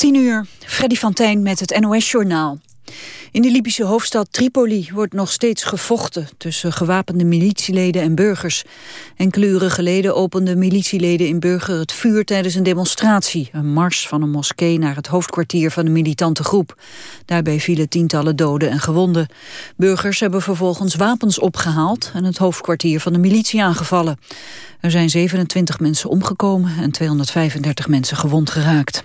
10 uur, Freddy van Tijn met het NOS-journaal. In de Libische hoofdstad Tripoli wordt nog steeds gevochten... tussen gewapende militieleden en burgers. Enkele uren geleden openden militieleden in Burger het vuur... tijdens een demonstratie, een mars van een moskee... naar het hoofdkwartier van de militante groep. Daarbij vielen tientallen doden en gewonden. Burgers hebben vervolgens wapens opgehaald... en het hoofdkwartier van de militie aangevallen. Er zijn 27 mensen omgekomen en 235 mensen gewond geraakt.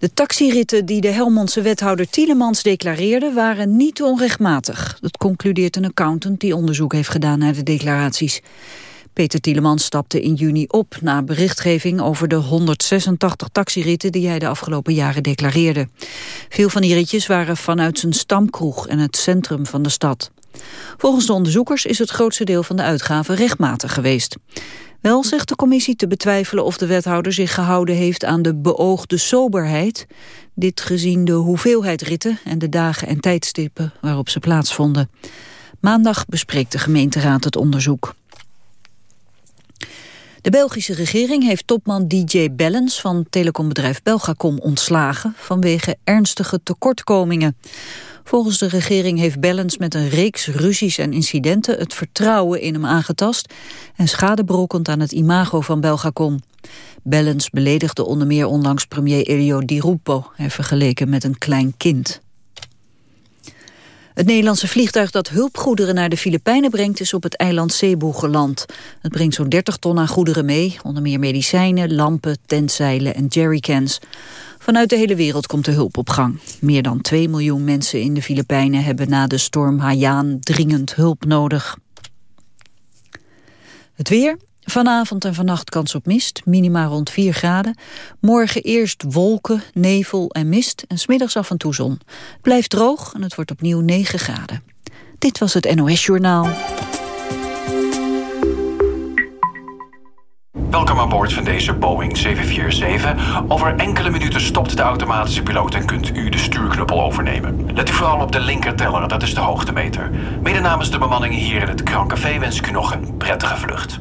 De taxiritten die de Helmondse wethouder Tielemans declareerde... waren niet onrechtmatig. Dat concludeert een accountant die onderzoek heeft gedaan naar de declaraties. Peter Tielemans stapte in juni op na berichtgeving over de 186 taxiritten die hij de afgelopen jaren declareerde. Veel van die ritjes waren vanuit zijn stamkroeg en het centrum van de stad. Volgens de onderzoekers is het grootste deel van de uitgaven rechtmatig geweest. Wel zegt de commissie te betwijfelen of de wethouder zich gehouden heeft aan de beoogde soberheid. Dit gezien de hoeveelheid ritten en de dagen en tijdstippen waarop ze plaatsvonden. Maandag bespreekt de gemeenteraad het onderzoek. De Belgische regering heeft topman DJ Bellens van telecombedrijf Belgacom ontslagen vanwege ernstige tekortkomingen. Volgens de regering heeft Bellens met een reeks ruzies en incidenten het vertrouwen in hem aangetast en schade berokkend aan het imago van Belgacom. Bellens beledigde onder meer onlangs premier Elio Di Rupo, en vergeleken met een klein kind. Het Nederlandse vliegtuig dat hulpgoederen naar de Filipijnen brengt... is op het eiland Cebu geland. Het brengt zo'n 30 ton aan goederen mee. Onder meer medicijnen, lampen, tentzeilen en jerrycans. Vanuit de hele wereld komt de hulp op gang. Meer dan 2 miljoen mensen in de Filipijnen hebben na de storm Haiyan dringend hulp nodig. Het weer. Vanavond en vannacht kans op mist, minima rond 4 graden. Morgen eerst wolken, nevel en mist en smiddags af en toe zon. Blijft droog en het wordt opnieuw 9 graden. Dit was het NOS Journaal. Welkom aan boord van deze Boeing 747. Over enkele minuten stopt de automatische piloot en kunt u de stuurknuppel overnemen. Let u vooral op de linkerteller, dat is de hoogtemeter. Mede namens de bemanning hier in het Krancafé wens ik u nog een prettige vlucht.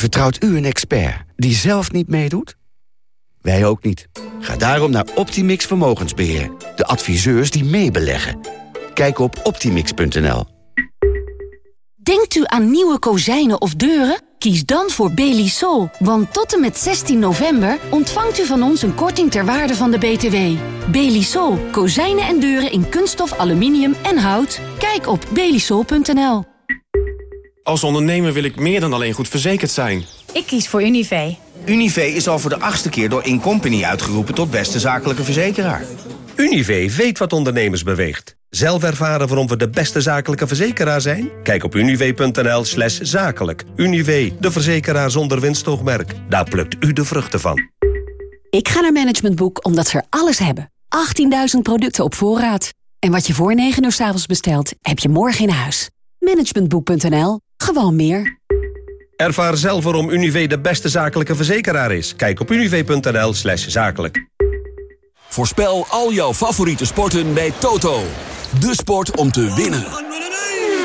Vertrouwt u een expert die zelf niet meedoet? Wij ook niet. Ga daarom naar Optimix Vermogensbeheer. De adviseurs die meebeleggen. Kijk op optimix.nl. Denkt u aan nieuwe kozijnen of deuren? Kies dan voor Belisol, want tot en met 16 november ontvangt u van ons een korting ter waarde van de BTW. Belisol, kozijnen en deuren in kunststof, aluminium en hout. Kijk op belisol.nl. Als ondernemer wil ik meer dan alleen goed verzekerd zijn. Ik kies voor Univé. Univé is al voor de achtste keer door Incompany uitgeroepen tot beste zakelijke verzekeraar. Univé weet wat ondernemers beweegt. Zelf ervaren waarom we de beste zakelijke verzekeraar zijn? Kijk op univ.nl slash zakelijk. Univ, de verzekeraar zonder winstoogmerk. Daar plukt u de vruchten van. Ik ga naar Management Boek omdat ze er alles hebben. 18.000 producten op voorraad. En wat je voor 9 uur s avonds bestelt, heb je morgen in huis. Managementboek.nl. Gewoon meer. Ervaar zelf waarom Univ de beste zakelijke verzekeraar is. Kijk op univ.nl slash zakelijk. Voorspel al jouw favoriete sporten bij Toto. De sport om te winnen.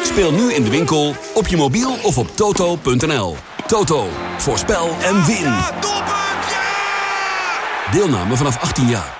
Speel nu in de winkel, op je mobiel of op toto.nl. Toto, voorspel en win. Deelname vanaf 18 jaar.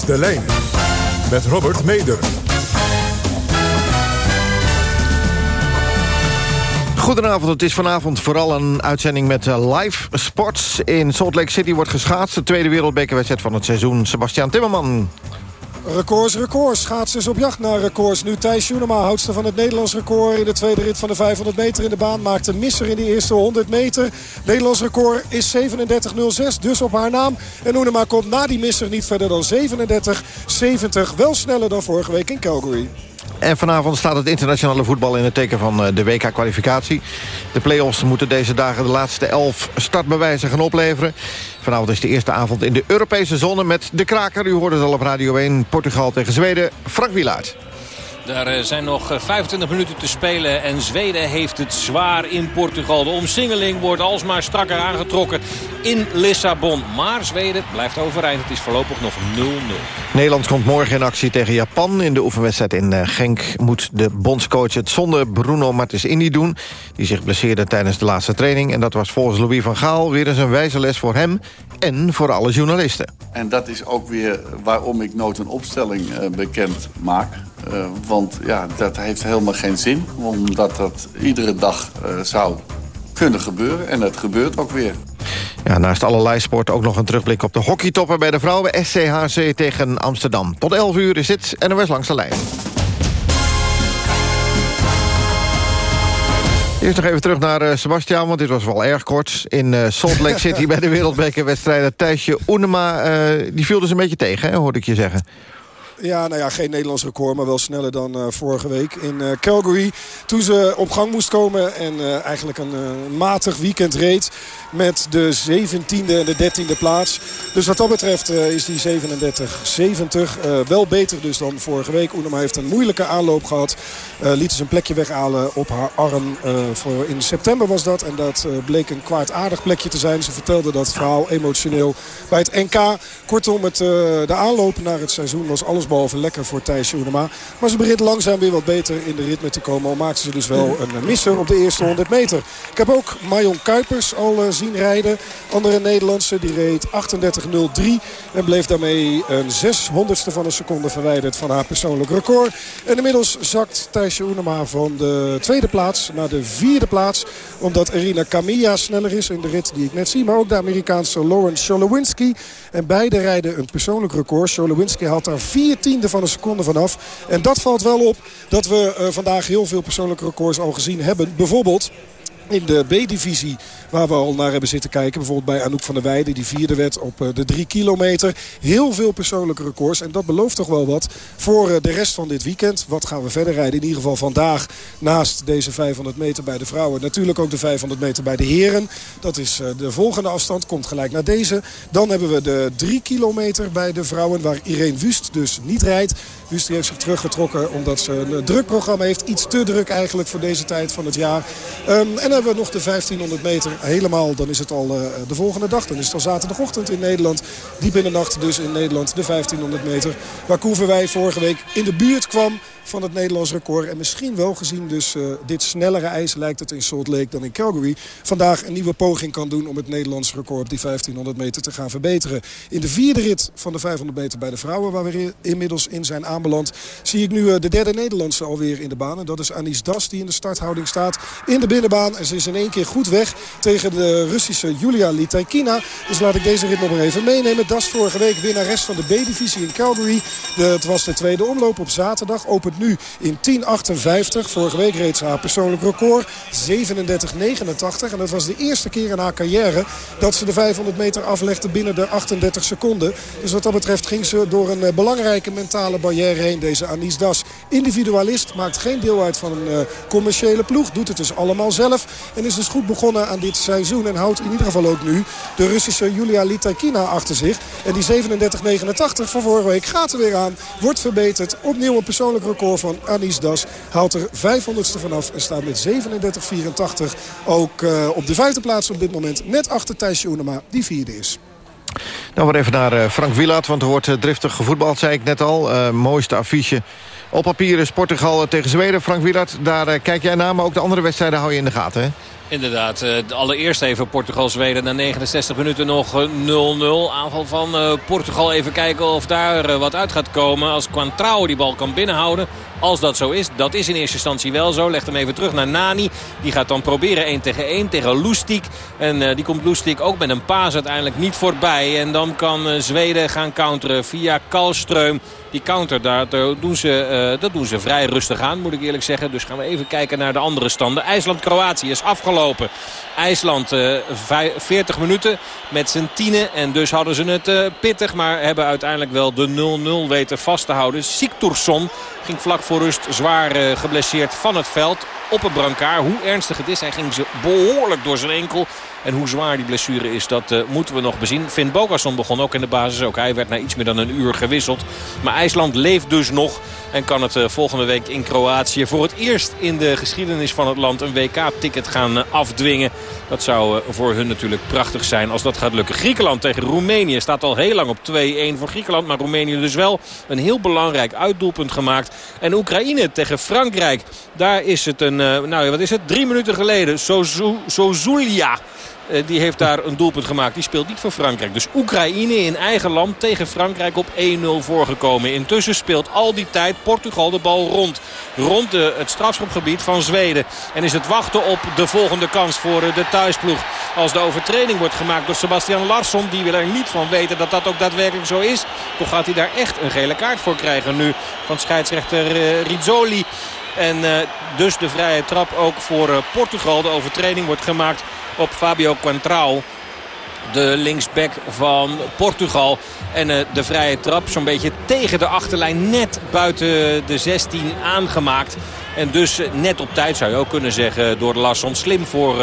De lijn met Robert Meder. Goedenavond, het is vanavond vooral een uitzending met eh, live sports. In Salt Lake City wordt geschaatst. De tweede wereldbekerwedstrijd van het seizoen. Sebastian Timmerman. Records, records. Schaatsers op jacht naar records. Nu Thijs Joenema, houdster van het Nederlands record... in de tweede rit van de 500 meter in de baan. Maakt een misser in de eerste 100 meter. Nederlands record is 37.06, dus op haar naam. En Joenema komt na die misser niet verder dan 37.70. Wel sneller dan vorige week in Calgary. En vanavond staat het internationale voetbal in het teken van eh, de WK-kwalificatie. De play-offs moeten deze dagen de laatste elf startbewijzen gaan opleveren. Vanavond is de eerste avond in de Europese zone met de kraker. U hoorde het al op Radio 1, Portugal tegen Zweden. Frank Wielaert. Daar eh, zijn nog 25 eh, minuten te spelen en Zweden heeft het zwaar in Portugal. De omsingeling wordt alsmaar strakker aangetrokken in Lissabon. Maar Zweden blijft overeind. Het is voorlopig nog 0-0. Nederland komt morgen in actie tegen Japan. In de oefenwedstrijd in eh, Genk moet de bondscoach het zonder Bruno Martens doen. Die zich blesseerde tijdens de laatste training. En dat was volgens Louis van Gaal weer eens een wijze les voor hem en voor alle journalisten. En dat is ook weer waarom ik nooit een opstelling bekend maak. Uh, want ja, dat heeft helemaal geen zin. Omdat dat iedere dag uh, zou kunnen gebeuren. En dat gebeurt ook weer. Ja, naast allerlei sport ook nog een terugblik op de hockeytoppen bij de vrouwen. SCHC tegen Amsterdam. Tot 11 uur is dit NOS langs de lijn. Eerst nog even terug naar uh, Sebastian, want dit was wel erg kort. In uh, Salt Lake City bij de wereldbekerwedstrijden. Thijsje Oenema, uh, die viel dus een beetje tegen, hè, hoorde ik je zeggen. Ja, nou ja, geen Nederlands record, maar wel sneller dan uh, vorige week in uh, Calgary. Toen ze op gang moest komen en uh, eigenlijk een matig weekend reed met de 17e en de 13e plaats. Dus wat dat betreft is die 37-70 wel beter dus dan vorige week. Oenema heeft een moeilijke aanloop gehad. liet dus een plekje weghalen op haar arm. voor in september was dat en dat bleek een kwaadaardig plekje te zijn. Ze vertelde dat verhaal emotioneel bij het NK. Kortom, het, de aanloop naar het seizoen was alles behalve lekker voor Thijs Joenema. Maar ze begint langzaam weer wat beter in de ritme te komen. Al maakten ze dus wel een misser op de eerste 100 meter. Ik heb ook Marion Kuipers al uh, zien rijden. Andere Nederlandse, die reed 38.03. En bleef daarmee een 600ste van een seconde verwijderd van haar persoonlijk record. En inmiddels zakt Thijs Joenema van de tweede plaats naar de vierde plaats. Omdat Irina Camilla sneller is in de rit die ik net zie. Maar ook de Amerikaanse Lauren Sholowinski. En beide rijden een persoonlijk record. Sholowinski haalt daar tiende van een seconde vanaf. En dat valt wel op dat we uh, vandaag heel veel persoonlijke records al gezien hebben. Bijvoorbeeld in de B-divisie waar we al naar hebben zitten kijken. Bijvoorbeeld bij Anouk van der Weijden die vierde werd op eh, de drie kilometer. Heel veel persoonlijke records en dat belooft toch wel wat voor eh, de rest van dit weekend. Wat gaan we verder rijden? In ieder geval vandaag naast deze 500 meter bij de vrouwen. Natuurlijk ook de 500 meter bij de heren. Dat is eh, de volgende afstand, komt gelijk naar deze. Dan hebben we de 3 kilometer bij de vrouwen waar Irene Wust dus niet rijdt. Wust heeft zich teruggetrokken omdat ze een druk programma heeft. Iets te druk eigenlijk voor deze tijd van het jaar. Um, en hebben we nog de 1500 meter helemaal. Dan is het al uh, de volgende dag. Dan is het al zaterdagochtend in Nederland. Diep in de nacht dus in Nederland de 1500 meter. Waar Koeverwij vorige week in de buurt kwam van het Nederlands record. En misschien wel gezien dus uh, dit snellere ijs lijkt het in Salt Lake dan in Calgary. Vandaag een nieuwe poging kan doen om het Nederlands record op die 1500 meter te gaan verbeteren. In de vierde rit van de 500 meter bij de vrouwen waar we inmiddels in zijn aanbeland. Zie ik nu uh, de derde Nederlandse alweer in de baan. En dat is Anis Das die in de starthouding staat in de binnenbaan. En ze is in één keer goed weg tegen de Russische Julia Litaikina. Dus laat ik deze rit nog maar even meenemen. Das vorige week winnares van de B-divisie in Calgary. Het was de tweede omloop op zaterdag. Open nu in 10.58. Vorige week reed ze haar persoonlijk record 37.89. En dat was de eerste keer in haar carrière dat ze de 500 meter aflegde binnen de 38 seconden. Dus wat dat betreft ging ze door een eh, belangrijke mentale barrière heen. Deze Anis Das. Individualist, maakt geen deel uit van een uh, commerciële ploeg. Doet het dus allemaal zelf. En is dus goed begonnen aan dit seizoen. En houdt in ieder geval ook nu de Russische Julia Litaikina achter zich. En die 37.89 van vorige week gaat er weer aan. Wordt verbeterd. Opnieuw een persoonlijk record van Anis Das. Haalt er 500ste vanaf en staat met 37,84 ook uh, op de vijfde plaats op dit moment. Net achter Thijsje Oenema, die vierde is. Nou, weer even naar uh, Frank Wielaert, want er wordt uh, driftig gevoetbald, zei ik net al. mooiste affiche op papier is Portugal tegen Zweden. Frank Wielaert, daar kijk jij naar, maar ook de andere wedstrijden hou je in de gaten, hè? Inderdaad, uh, allereerst even Portugal-Zweden na 69 minuten nog 0-0. Aanval van uh, Portugal, even kijken of daar wat uit gaat komen. Als Quantrao die bal kan binnenhouden. Als dat zo is, dat is in eerste instantie wel zo. Legt hem even terug naar Nani. Die gaat dan proberen 1 tegen 1 tegen Lustig. En die komt Lustig ook met een paas uiteindelijk niet voorbij. En dan kan Zweden gaan counteren via Kalström. Die counter, daar, doen ze, dat doen ze vrij rustig aan, moet ik eerlijk zeggen. Dus gaan we even kijken naar de andere standen. IJsland-Kroatië is afgelopen. IJsland 40 minuten met zijn tienen. En dus hadden ze het pittig. Maar hebben uiteindelijk wel de 0-0 weten vast te houden. Siktorsson ging vlak voor rust zwaar geblesseerd van het veld op een brancard. Hoe ernstig het is, hij ging ze behoorlijk door zijn enkel. En hoe zwaar die blessure is, dat uh, moeten we nog bezien. Finn Bogason begon ook in de basis. Ook hij werd na iets meer dan een uur gewisseld. Maar IJsland leeft dus nog. En kan het uh, volgende week in Kroatië voor het eerst in de geschiedenis van het land een WK-ticket gaan uh, afdwingen. Dat zou voor hun natuurlijk prachtig zijn als dat gaat lukken. Griekenland tegen Roemenië staat al heel lang op 2-1 voor Griekenland. Maar Roemenië dus wel een heel belangrijk uitdoelpunt gemaakt. En Oekraïne tegen Frankrijk. Daar is het een, nou wat is het, drie minuten geleden. Sozulia. Eh, die heeft daar een doelpunt gemaakt. Die speelt niet voor Frankrijk. Dus Oekraïne in eigen land tegen Frankrijk op 1-0 voorgekomen. Intussen speelt al die tijd Portugal de bal rond. Rond de, het strafschopgebied van Zweden. En is het wachten op de volgende kans voor eh, de thuisploeg. Als de overtreding wordt gemaakt door Sebastian Larsson. Die wil er niet van weten dat dat ook daadwerkelijk zo is. Toch gaat hij daar echt een gele kaart voor krijgen nu. Van scheidsrechter uh, Rizzoli. En uh, dus de vrije trap ook voor uh, Portugal. De overtreding wordt gemaakt op Fabio Quantrao. De linksback van Portugal. En uh, de vrije trap zo'n beetje tegen de achterlijn. Net buiten de 16 aangemaakt. En dus net op tijd zou je ook kunnen zeggen door de Lasson. Slim voor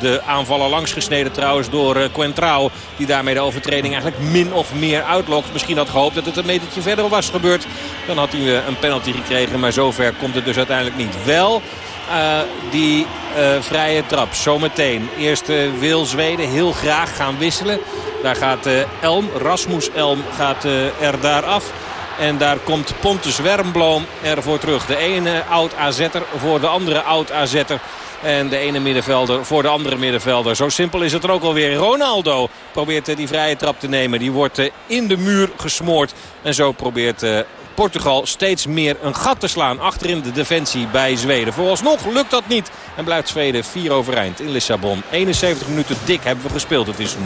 de aanvaller langsgesneden trouwens door Quentrao. Die daarmee de overtreding eigenlijk min of meer uitlokt. Misschien had gehoopt dat het een metertje verder was gebeurd. Dan had hij een penalty gekregen. Maar zover komt het dus uiteindelijk niet. Wel uh, die uh, vrije trap. Zometeen. Eerst uh, wil Zweden heel graag gaan wisselen. Daar gaat Elm, Rasmus Elm gaat er daar af. En daar komt Pontus Wermbloom ervoor terug. De ene oud-AZ'er voor de andere oud-AZ'er. En de ene middenvelder voor de andere middenvelder. Zo simpel is het er ook alweer. Ronaldo probeert die vrije trap te nemen. Die wordt in de muur gesmoord. En zo probeert Portugal steeds meer een gat te slaan achterin de defensie bij Zweden. Vooralsnog lukt dat niet en blijft Zweden 4 overeind in Lissabon. 71 minuten dik hebben we gespeeld. Het is 0-0.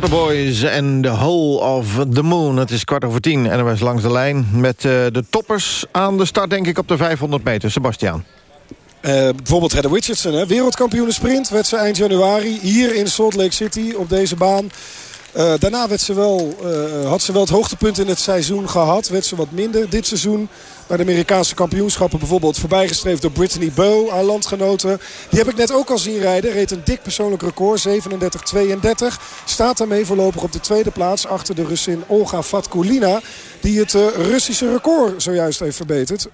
Waterboys en The Hole of the Moon. Het is kwart over tien en er was langs de lijn... met uh, de toppers aan de start, denk ik, op de 500 meter. Sebastian. Uh, bijvoorbeeld Heather Richardson, hè? wereldkampioen sprint. Werd ze eind januari hier in Salt Lake City op deze baan. Uh, daarna werd ze wel, had ze wel het hoogtepunt in het seizoen gehad. Werd ze wat minder dit seizoen bij de Amerikaanse kampioenschappen bijvoorbeeld voorbijgestreefd door Brittany Bow, haar landgenoten. Die heb ik net ook al zien rijden. Reed een dik persoonlijk record, 37-32. Staat daarmee voorlopig op de tweede plaats achter de Russin Olga Fatkulina. Die het uh, Russische record zojuist heeft verbeterd. 37-19.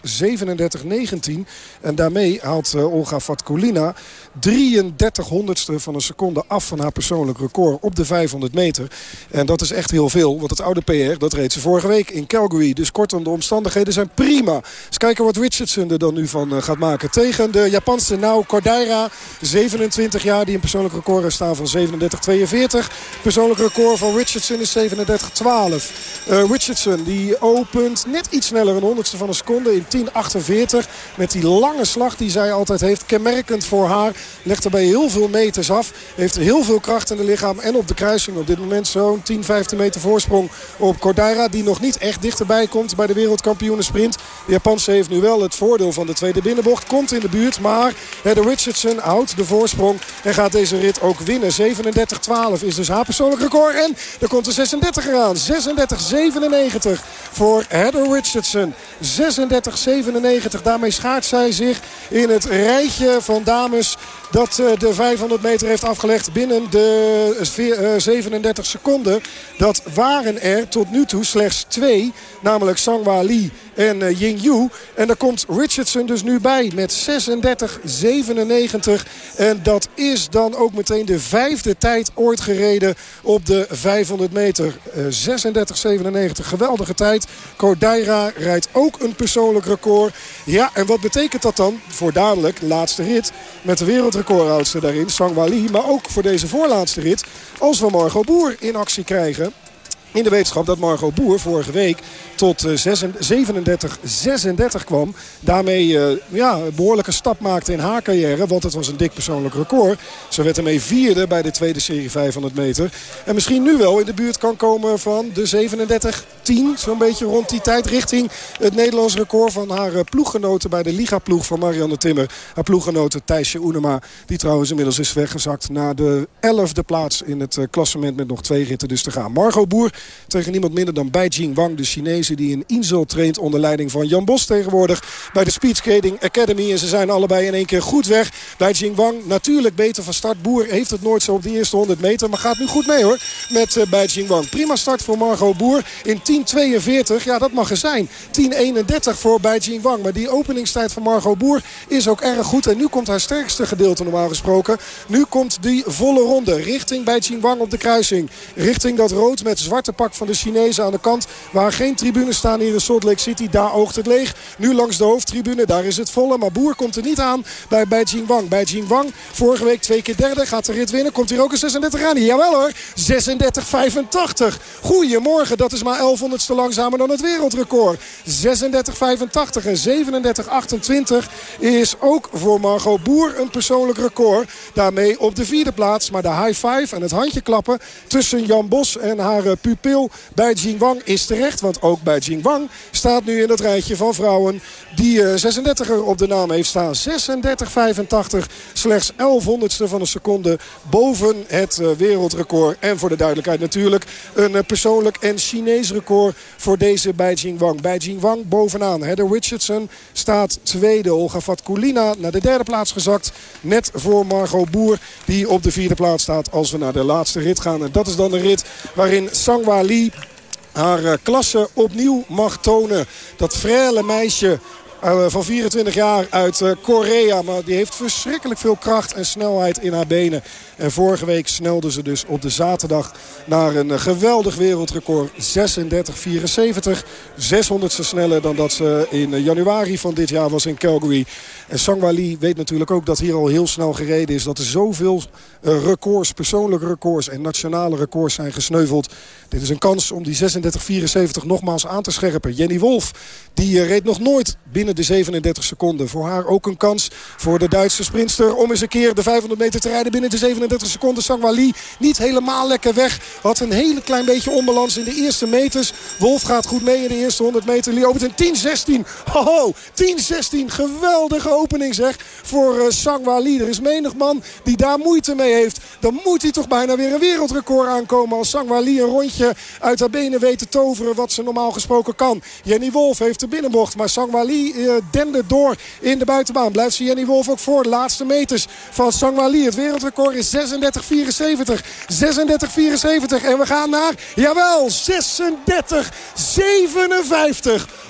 En daarmee haalt uh, Olga Fatkulina 33 honderdste van een seconde af van haar persoonlijk record op de 500 meter. En dat is echt heel veel. Want het oude PR, dat reed ze vorige week in Calgary. Dus kortom, de omstandigheden zijn prima. Eens kijken wat Richardson er dan nu van uh, gaat maken. Tegen de Japanse Nao Cordaira. 27 jaar die een persoonlijk record heeft staan van 37-42. Persoonlijk record van Richardson is 37-12. Richardson die opent net iets sneller een honderdste van een seconde in 10.48. Met die lange slag die zij altijd heeft. Kenmerkend voor haar. Legt erbij heel veel meters af. Heeft heel veel kracht in de lichaam. En op de kruising op dit moment zo'n 10, 15 meter voorsprong op Cordaira. Die nog niet echt dichterbij komt bij de wereldkampioenen sprint. De Japanse heeft nu wel het voordeel van de tweede binnenbocht. Komt in de buurt. Maar de Richardson houdt de voorsprong. En gaat deze rit ook winnen. 37-12 is dus haar persoonlijk record. En er komt de 36 eraan. 36-97 voor Heather Richardson. 36-97. Daarmee schaart zij zich in het rijtje van dames dat de 500 meter heeft afgelegd binnen de 37 seconden. Dat waren er tot nu toe slechts twee. Namelijk Sangwa Lee en En daar komt Richardson dus nu bij met 36-97. En dat is dan ook meteen de vijfde tijd ooit gereden op de 500 meter. Uh, 36-97, geweldige tijd. Cordaira rijdt ook een persoonlijk record. Ja, en wat betekent dat dan? Voor dadelijk, laatste rit met de wereldrecordhoudster daarin, Sangwa Lee. Maar ook voor deze voorlaatste rit, als we Margot Boer in actie krijgen... In de wetenschap dat Margot Boer vorige week tot 37-36 kwam. Daarmee uh, ja, een behoorlijke stap maakte in haar carrière. Want het was een dik persoonlijk record. Ze werd ermee vierde bij de tweede serie 500 meter. En misschien nu wel in de buurt kan komen van de 37-10. Zo'n beetje rond die tijd richting het Nederlands record van haar ploeggenoten bij de Liga-ploeg van Marianne Timmer. Haar ploeggenote Thijsje Oenema. Die trouwens inmiddels is weggezakt naar de 11e plaats in het klassement met nog twee ritten dus te gaan. Margot Boer tegen niemand minder dan Bai Jingwang, de Chinese die in Insel traint onder leiding van Jan Bos tegenwoordig bij de Speed Skating Academy. En ze zijn allebei in één keer goed weg. Bai Jingwang natuurlijk beter van start. Boer heeft het nooit zo op de eerste 100 meter, maar gaat nu goed mee hoor met uh, Bai Jingwang. Prima start voor Margot Boer in 10.42. Ja, dat mag er zijn. 10.31 voor Bai Jingwang. Maar die openingstijd van Margot Boer is ook erg goed. En nu komt haar sterkste gedeelte normaal gesproken. Nu komt die volle ronde richting Bai Jingwang op de kruising. Richting dat rood met zwarte pak van de Chinezen aan de kant. Waar geen tribunes staan hier in Salt Lake City. Daar oogt het leeg. Nu langs de hoofdtribune. Daar is het volle. Maar Boer komt er niet aan bij, bij Jingwang. Bij Jingwang vorige week twee keer derde. Gaat de rit winnen. Komt hier ook een 36 aan. Jawel hoor. 36-85. Goedemorgen. Dat is maar 1100ste langzamer dan het wereldrecord. 36-85 en 37-28 is ook voor Margot Boer een persoonlijk record. Daarmee op de vierde plaats. Maar de high five en het handje klappen tussen Jan Bos en haar pupil bij Jingwang is terecht. Want ook bij Jingwang staat nu in het rijtje van vrouwen die 36er op de naam heeft staan. 36,85. Slechts 11 honderdste van een seconde boven het wereldrecord. En voor de duidelijkheid natuurlijk een persoonlijk en Chinees record voor deze bij Jingwang. Bij Jingwang bovenaan. Heather Richardson staat tweede. Olga Fatkulina naar de derde plaats gezakt. Net voor Margot Boer die op de vierde plaats staat als we naar de laatste rit gaan. En dat is dan de rit waarin Sangwa Lee haar klasse opnieuw mag tonen. Dat frêle meisje van 24 jaar uit Korea. Maar die heeft verschrikkelijk veel kracht en snelheid in haar benen. En vorige week snelde ze dus op de zaterdag naar een geweldig wereldrecord. 36-74. 600ste sneller dan dat ze in januari van dit jaar was in Calgary. En Sangwa Lee weet natuurlijk ook dat hier al heel snel gereden is. Dat er zoveel records, persoonlijke records en nationale records zijn gesneuveld. Dit is een kans om die 36-74 nogmaals aan te scherpen. Jenny Wolf die reed nog nooit binnen de 37 seconden. Voor haar ook een kans voor de Duitse sprinster om eens een keer de 500 meter te rijden binnen de 37 seconden. Sangwali niet helemaal lekker weg. Had een hele klein beetje onbalans in de eerste meters. Wolf gaat goed mee in de eerste 100 meter. Lee opent een 10-16. Hoho, 10-16. Geweldige opening zeg voor uh, Sangwali. Er is menig man die daar moeite mee heeft. Dan moet hij toch bijna weer een wereldrecord aankomen. Als Sangwali een rondje uit haar benen weet te toveren wat ze normaal gesproken kan. Jenny Wolf heeft de binnenbocht. Maar Sangwali uh, dende door in de buitenbaan. Blijft Jenny Wolf ook voor. De laatste meters van Sangwali. Het wereldrecord is 36-74. 36-74. En we gaan naar, jawel, 36-57.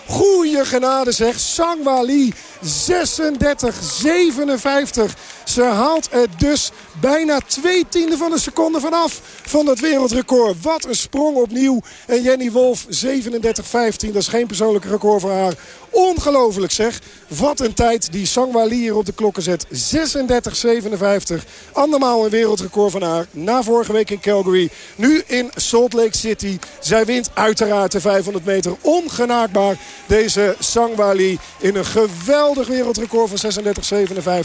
Goeie genade zeg. Sangwali 36, 57. Ze haalt er dus bijna twee tienden van een seconde vanaf van het wereldrecord. Wat een sprong opnieuw. En Jenny Wolf 37, 15. Dat is geen persoonlijke record voor haar. Ongelooflijk zeg. Wat een tijd die Sangwali hier op de klokken zet. 36-57. Andermaal een wereldrecord van haar. Na vorige week in Calgary. Nu in Salt Lake City. Zij wint uiteraard de 500 meter ongenaakbaar. Deze Sangwali in een geweldig wereldrecord van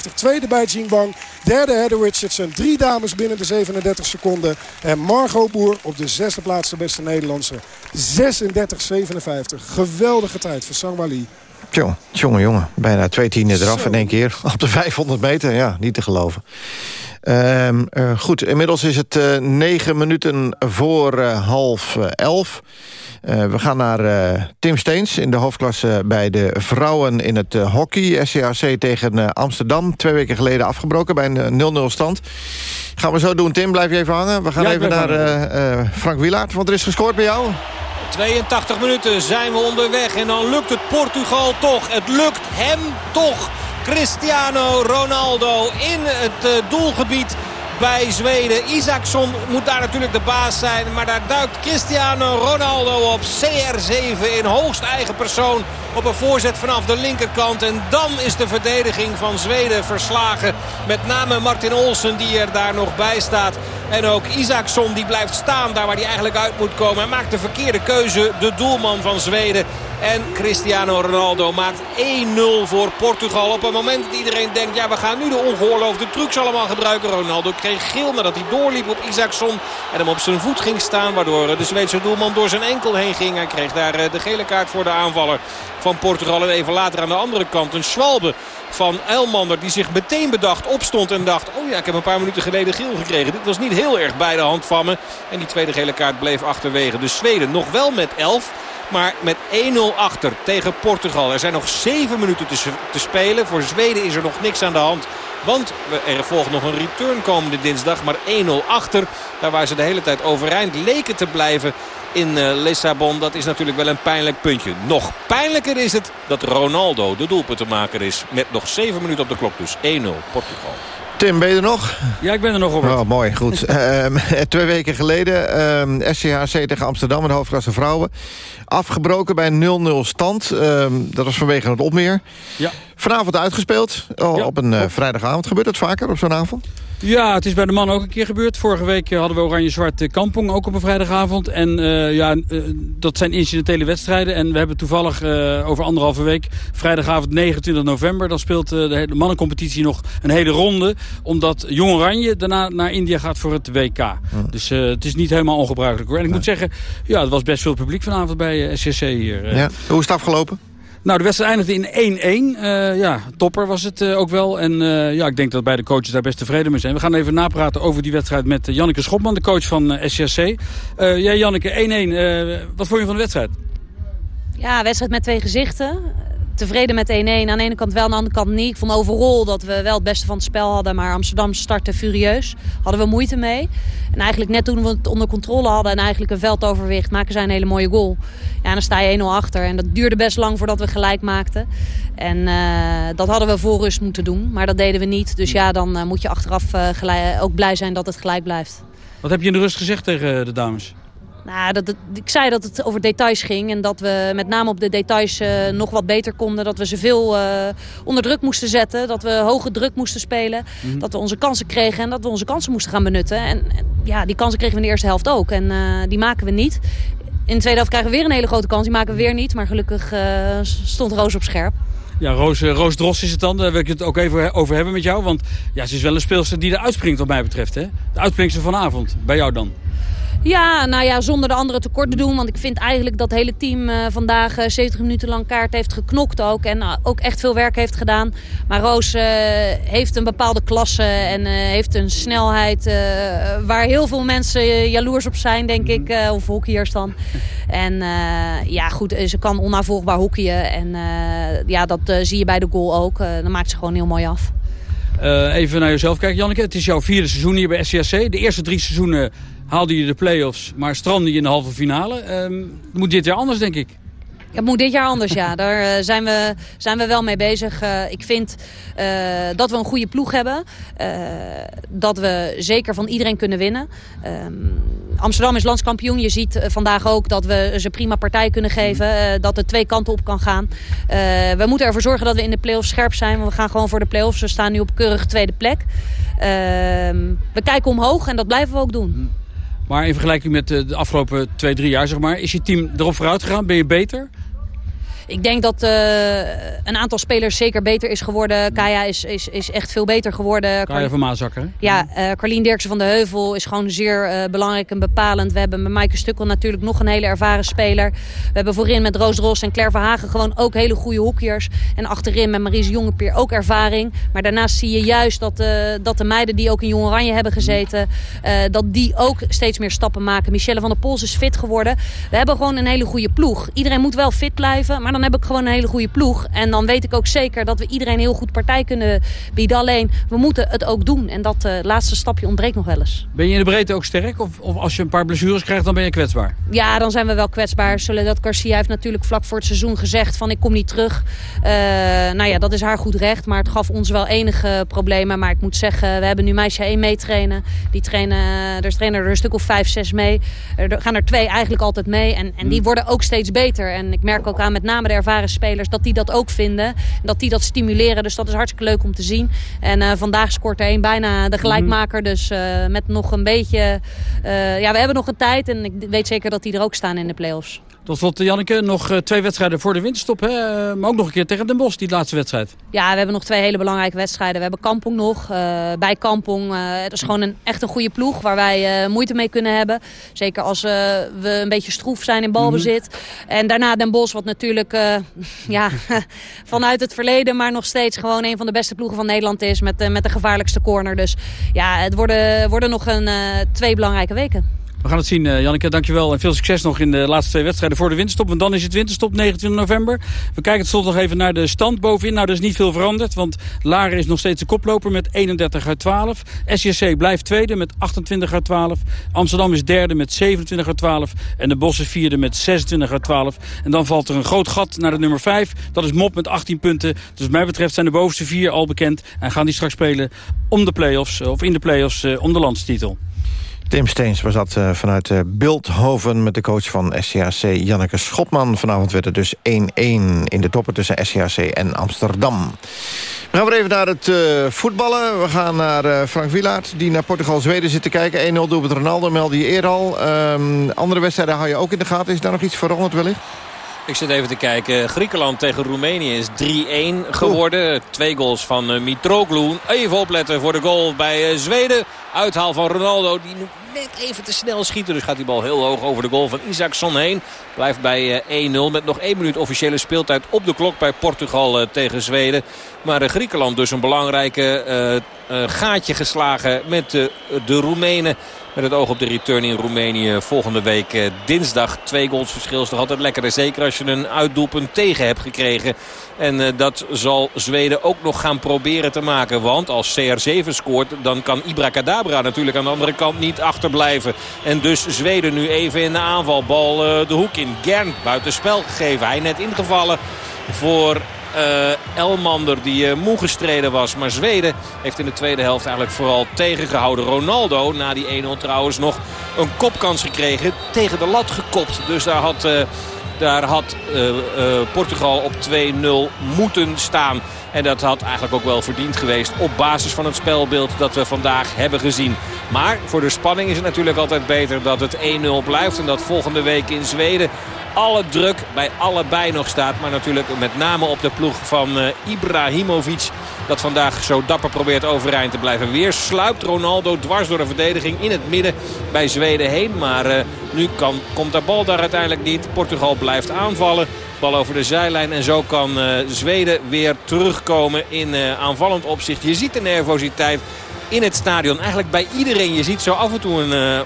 36-57. Tweede bij Jingbang. Derde Heather Richardson. Drie dames binnen de 37 seconden. En Margot Boer op de zesde plaats de beste Nederlandse. 36-57. Geweldige tijd voor Sangwali. Tjonge, jongen. Bijna twee tienden eraf in één keer. Op de 500 meter, ja, niet te geloven. Uh, uh, goed, inmiddels is het uh, negen minuten voor uh, half elf. we gaan naar Tim Steens in de hoofdklasse bij de vrouwen in het hockey. SCAC tegen Amsterdam, twee weken geleden afgebroken bij een 0-0 stand. Gaan we zo doen, Tim, blijf je even hangen. We gaan ja, even naar Frank Wielaert, want er is gescoord bij jou. 82 minuten zijn we onderweg en dan lukt het Portugal toch. Het lukt hem toch. Cristiano Ronaldo in het doelgebied bij Zweden. Isaacson moet daar natuurlijk de baas zijn. Maar daar duikt Cristiano Ronaldo op CR7 in hoogst eigen persoon. Op een voorzet vanaf de linkerkant. En dan is de verdediging van Zweden verslagen. Met name Martin Olsen die er daar nog bij staat. En ook Isaacson die blijft staan daar waar hij eigenlijk uit moet komen. Hij maakt de verkeerde keuze. De doelman van Zweden. En Cristiano Ronaldo maakt 1-0 voor Portugal. Op een moment dat iedereen denkt, ja we gaan nu de ongeoorloofde trucs allemaal gebruiken. Ronaldo kreeg geel nadat hij doorliep op Isaacson. En hem op zijn voet ging staan. Waardoor de Zweedse doelman door zijn enkel heen ging. Hij kreeg daar eh, de gele kaart voor de aanvaller van Portugal. En even later aan de andere kant een Schwalbe van Elmander. Die zich meteen bedacht, opstond en dacht... oh ja, ik heb een paar minuten geleden geel gekregen. Dit was niet heel erg bij de hand van me. En die tweede gele kaart bleef achterwege. Dus Zweden nog wel met 11. Maar met 1-0 achter tegen Portugal. Er zijn nog 7 minuten te, te, spelen. Voor Zweden is er nog niks aan de hand. Want er volgt nog een return komende dinsdag. Maar 1-0 achter. Daar waar ze de hele tijd overeind leken te blijven in uh, Lissabon. Dat is natuurlijk wel een pijnlijk puntje. Nog pijnlijker is het dat Ronaldo de doelpuntenmaker is. Met 7 minuten op de klok. Dus 1-0 Portugal. Tim, ben je er nog? Ja, ik ben er nog, op. Oh, mooi, goed. uh, twee weken geleden uh, ehm, SCHC tegen Amsterdam in de hoofdklasse vrouwen. Afgebroken bij 0-0 stand. Ehm, dat was vanwege het opmeer. Ja. Vanavond uitgespeeld. Oh, ja. Op een uh, vrijdagavond. Gebeurt dat vaker op zo'n avond? Ja, het is bij de mannen ook een keer gebeurd. Vorige week hadden we Oranje-Zwart Kampong ook op een vrijdagavond. En uh, ja, uh, dat zijn incidentele wedstrijden. En we hebben toevallig uh, over anderhalve week, vrijdagavond 29 november... dan speelt de, de mannencompetitie nog een hele ronde. Omdat Jong Oranje daarna naar India gaat voor het WK. Ja. Dus het is niet helemaal ongebruikelijk hoor. En ik ja. moet zeggen, ja, er was best veel publiek vanavond bij SCC hier. Ja. Hoe is het afgelopen? Nou, de wedstrijd eindigde in 1-1. Uh, ja, topper was het uh, ook wel. En uh, ja, ik denk dat beide coaches daar best tevreden mee zijn. We gaan even napraten over die wedstrijd met Janneke Schopman, de coach van SCRC. jij, Janneke, 1-1. wat vond je van de wedstrijd? Ja, wedstrijd met twee gezichten tevreden met 1-1. Aan de ene kant wel, aan de andere kant niet. Ik vond overal dat we wel het beste van het spel hadden. Maar Amsterdam startte furieus. Hadden we moeite mee. En eigenlijk net toen we het onder controle hadden en eigenlijk een veldoverwicht... maken zij een hele mooie goal. Ja, dan sta je 1-0 achter. En dat duurde best lang voordat we gelijk maakten. En uh, dat hadden we voor rust moeten doen. Maar dat deden we niet. Dus ja, dan uh, moet je achteraf gelijk, ook blij zijn dat het gelijk blijft. Wat heb je in de rust gezegd tegen de dames? Nou, dat ik zei dat het over details ging en dat we met name op de details uh, nog wat beter konden. Dat we ze veel uh, onder druk moesten zetten, dat we hoge druk moesten spelen. Mm -hmm. Dat we onze kansen kregen en dat we onze kansen moesten gaan benutten. En, en ja, die kansen kregen we in de eerste helft ook en uh, die maken we niet. In de tweede helft krijgen we weer een hele grote kans, die maken we weer niet. Maar gelukkig stond Roos op scherp. Ja, Roos, Roos Dros is het dan. Daar wil ik het ook even over hebben met jou. Want ja, ze is wel een speelster die er uitspringt wat mij betreft. Hè? De uitspringster vanavond. Bij jou dan. Ja, nou ja, zonder de anderen tekort te doen. Want ik vind eigenlijk dat het hele team uh, vandaag uh, 70 minuten lang kaart heeft geknokt ook. En uh, ook echt veel werk heeft gedaan. Maar Roos heeft een bepaalde klasse en heeft een snelheid waar heel veel mensen jaloers op zijn, denk ik. of hockeyers dan. En ja, goed, ze kan onnavolgbaar hockeyen. En ja, dat zie je bij de goal ook. dan maakt ze gewoon heel mooi af. even naar jezelf kijken, Janneke. Het is jouw vierde seizoen hier bij SCSC. De eerste drie seizoenen haalde je de play-offs, maar strandde je in de halve finale. Um, moet dit jaar anders, denk ik. Het moet dit jaar anders, ja. Daar uh, zijn, we, zijn we wel mee bezig. Uh, ik vind uh, dat we een goede ploeg hebben. dat we zeker van iedereen kunnen winnen. Um, Amsterdam is landskampioen. Je ziet vandaag ook dat we ze prima partij kunnen geven. dat het twee kanten op kan gaan. we moeten ervoor zorgen dat we in de play-offs scherp zijn. Want we gaan gewoon voor de play-offs. We staan nu op keurig tweede plek. Ehm, we kijken omhoog en dat blijven we ook doen. Maar in vergelijking met de afgelopen twee, drie jaar, zeg maar, is je team erop vooruit gegaan? Ben je beter? Ik denk dat uh, een aantal spelers zeker beter is geworden. Kaya is, is, is echt veel beter geworden. Kaya van Maasakker. Ja, uh, Carlien Dirksen van de Heuvel is gewoon zeer uh, belangrijk en bepalend. We hebben met Maaike Stukkel natuurlijk nog een hele ervaren speler. We hebben voorin met Roos Ros en Claire Verhagen gewoon ook hele goede hoekjes. En achterin met Maries Jongepeer ook ervaring. Maar daarnaast zie je juist dat, dat de meiden die ook in Jong Oranje hebben gezeten... dat die ook steeds meer stappen maken. Michelle van der Pols is fit geworden. We hebben gewoon een hele goede ploeg. Iedereen moet wel fit blijven, maar dan heb ik gewoon een hele goede ploeg. En dan weet ik ook zeker dat we iedereen heel goed partij kunnen bieden. Alleen, we moeten het ook doen. En dat uh, laatste stapje ontbreekt nog wel eens. Ben je in de breedte ook sterk? Of, of als je een paar blessures krijgt, dan ben je kwetsbaar? Ja, dan zijn we wel kwetsbaar. Soledad Garcia heeft natuurlijk vlak voor het seizoen gezegd van ik kom niet terug. Uh, nou ja, dat is haar goed recht. Maar het gaf ons wel enige problemen. Maar ik moet zeggen, we hebben nu meisje 1 meetrainen. Die trainen, er trainen er een stuk of 5, 6 mee. Er gaan er twee eigenlijk altijd mee. En, en die hmm. worden ook steeds beter. En ik merk ook aan met name de ervaren spelers dat die dat ook vinden. En dat die dat stimuleren. Dus dat is hartstikke leuk om te zien. En uh, vandaag scoort er één bijna de gelijkmaker. Dus uh, met nog een beetje... Uh, ja, we hebben nog een tijd. En ik weet zeker dat die er ook staan in de play-offs. Tot slot, Janneke, nog twee wedstrijden voor de winterstop. Hè? Maar ook nog een keer tegen Den Bosch, die laatste wedstrijd. Ja, we hebben nog twee hele belangrijke wedstrijden. We hebben Kampong nog. Uh, bij Kampong, uh, het is gewoon een, echt een goede ploeg waar wij uh, moeite mee kunnen hebben. Zeker als we een beetje stroef zijn in balbezit. Mm -hmm. En daarna Den Bosch, wat natuurlijk ja, vanuit het verleden... maar nog steeds gewoon een van de beste ploegen van Nederland is... met, met de gevaarlijkste corner. Dus ja, het worden, worden nog een, twee belangrijke weken. We gaan het zien, uh, Janneke. Dankjewel en veel succes nog in de laatste twee wedstrijden voor de winterstop. Want dan is het winterstop, 29 november. We kijken tot nog even naar de stand bovenin. Nou, er is niet veel veranderd, want Laren is nog steeds de koploper met 31 uit 12. SJC blijft tweede met 28 uit 12. Amsterdam is derde met 27 uit 12. En de is vierde met 26 uit 12. En dan valt er een groot gat naar de nummer 5. Dat is Mop met 18 punten. Dus wat mij betreft zijn de bovenste vier al bekend. En gaan die straks spelen om de play-offs, of in de play-offs uh, om de landstitel. Tim Steens was dat uh, vanuit uh, Beeldhoven met de coach van SCAC Janneke Schotman. Vanavond werd het dus 1-1 in de toppen tussen SCAC en Amsterdam. We gaan weer even naar het uh, voetballen. We gaan naar Frank Wielaert, die naar Portugal-Zweden zit te kijken. 1-0 doelpunt Ronaldo, meldde je eerder al. Um, andere wedstrijden hou je ook in de gaten. Is daar nog iets veranderd wellicht? Ik zit even te kijken. Griekenland tegen Roemenië is 3-1 geworden. Oeh. Twee goals van Mitroglou. Even opletten voor de goal bij Zweden. Uithaal van Ronaldo. Die net even te snel schieten. Dus gaat die bal heel hoog over de goal van Isaacson heen. Blijft bij uh, 1-0 met nog één minuut officiële speeltijd op de klok bij Portugal tegen Zweden. Maar Griekenland dus een belangrijke gaatje geslagen met de Roemenen. Met het oog op de return in Roemenië volgende week eh, dinsdag. Twee goals verschil is toch altijd lekker. Zeker als je een uitdoelpunt tegen hebt gekregen. En uh, dat zal Zweden ook nog gaan proberen te maken. Want als CR7 scoort, dan kan Ibra Kadabra natuurlijk aan de andere kant niet achterblijven. En dus Zweden nu even in de aanval. Bal uh, de hoek in. Gern buitenspel gegeven. Hij net ingevallen voor uh, Elmander die uh, moe gestreden was. Maar Zweden heeft in de tweede helft eigenlijk vooral tegengehouden. Ronaldo, na die 1-0 trouwens, nog een kopkans gekregen. Tegen de lat gekopt. Dus daar had... Uh, daar had Portugal op 2-0 moeten staan. En dat had eigenlijk ook wel verdiend geweest op basis van het spelbeeld dat we vandaag hebben gezien. Maar voor de spanning is het natuurlijk altijd beter dat het 1-0 blijft. En dat volgende week in Zweden alle druk bij allebei nog staat. Maar natuurlijk met name op de ploeg van uh, Ibrahimovic. Dat vandaag zo dapper probeert overeind te blijven. Weer sluipt Ronaldo dwars door de verdediging in het midden bij Zweden heen. Maar uh, nu kan, komt de bal daar uiteindelijk niet. Portugal blijft aanvallen. Bal over de zijlijn en zo kan uh, Zweden weer terugkomen in aanvallend opzicht. Je ziet de nervositeit in het stadion. Eigenlijk bij iedereen. Je ziet zo af en toe een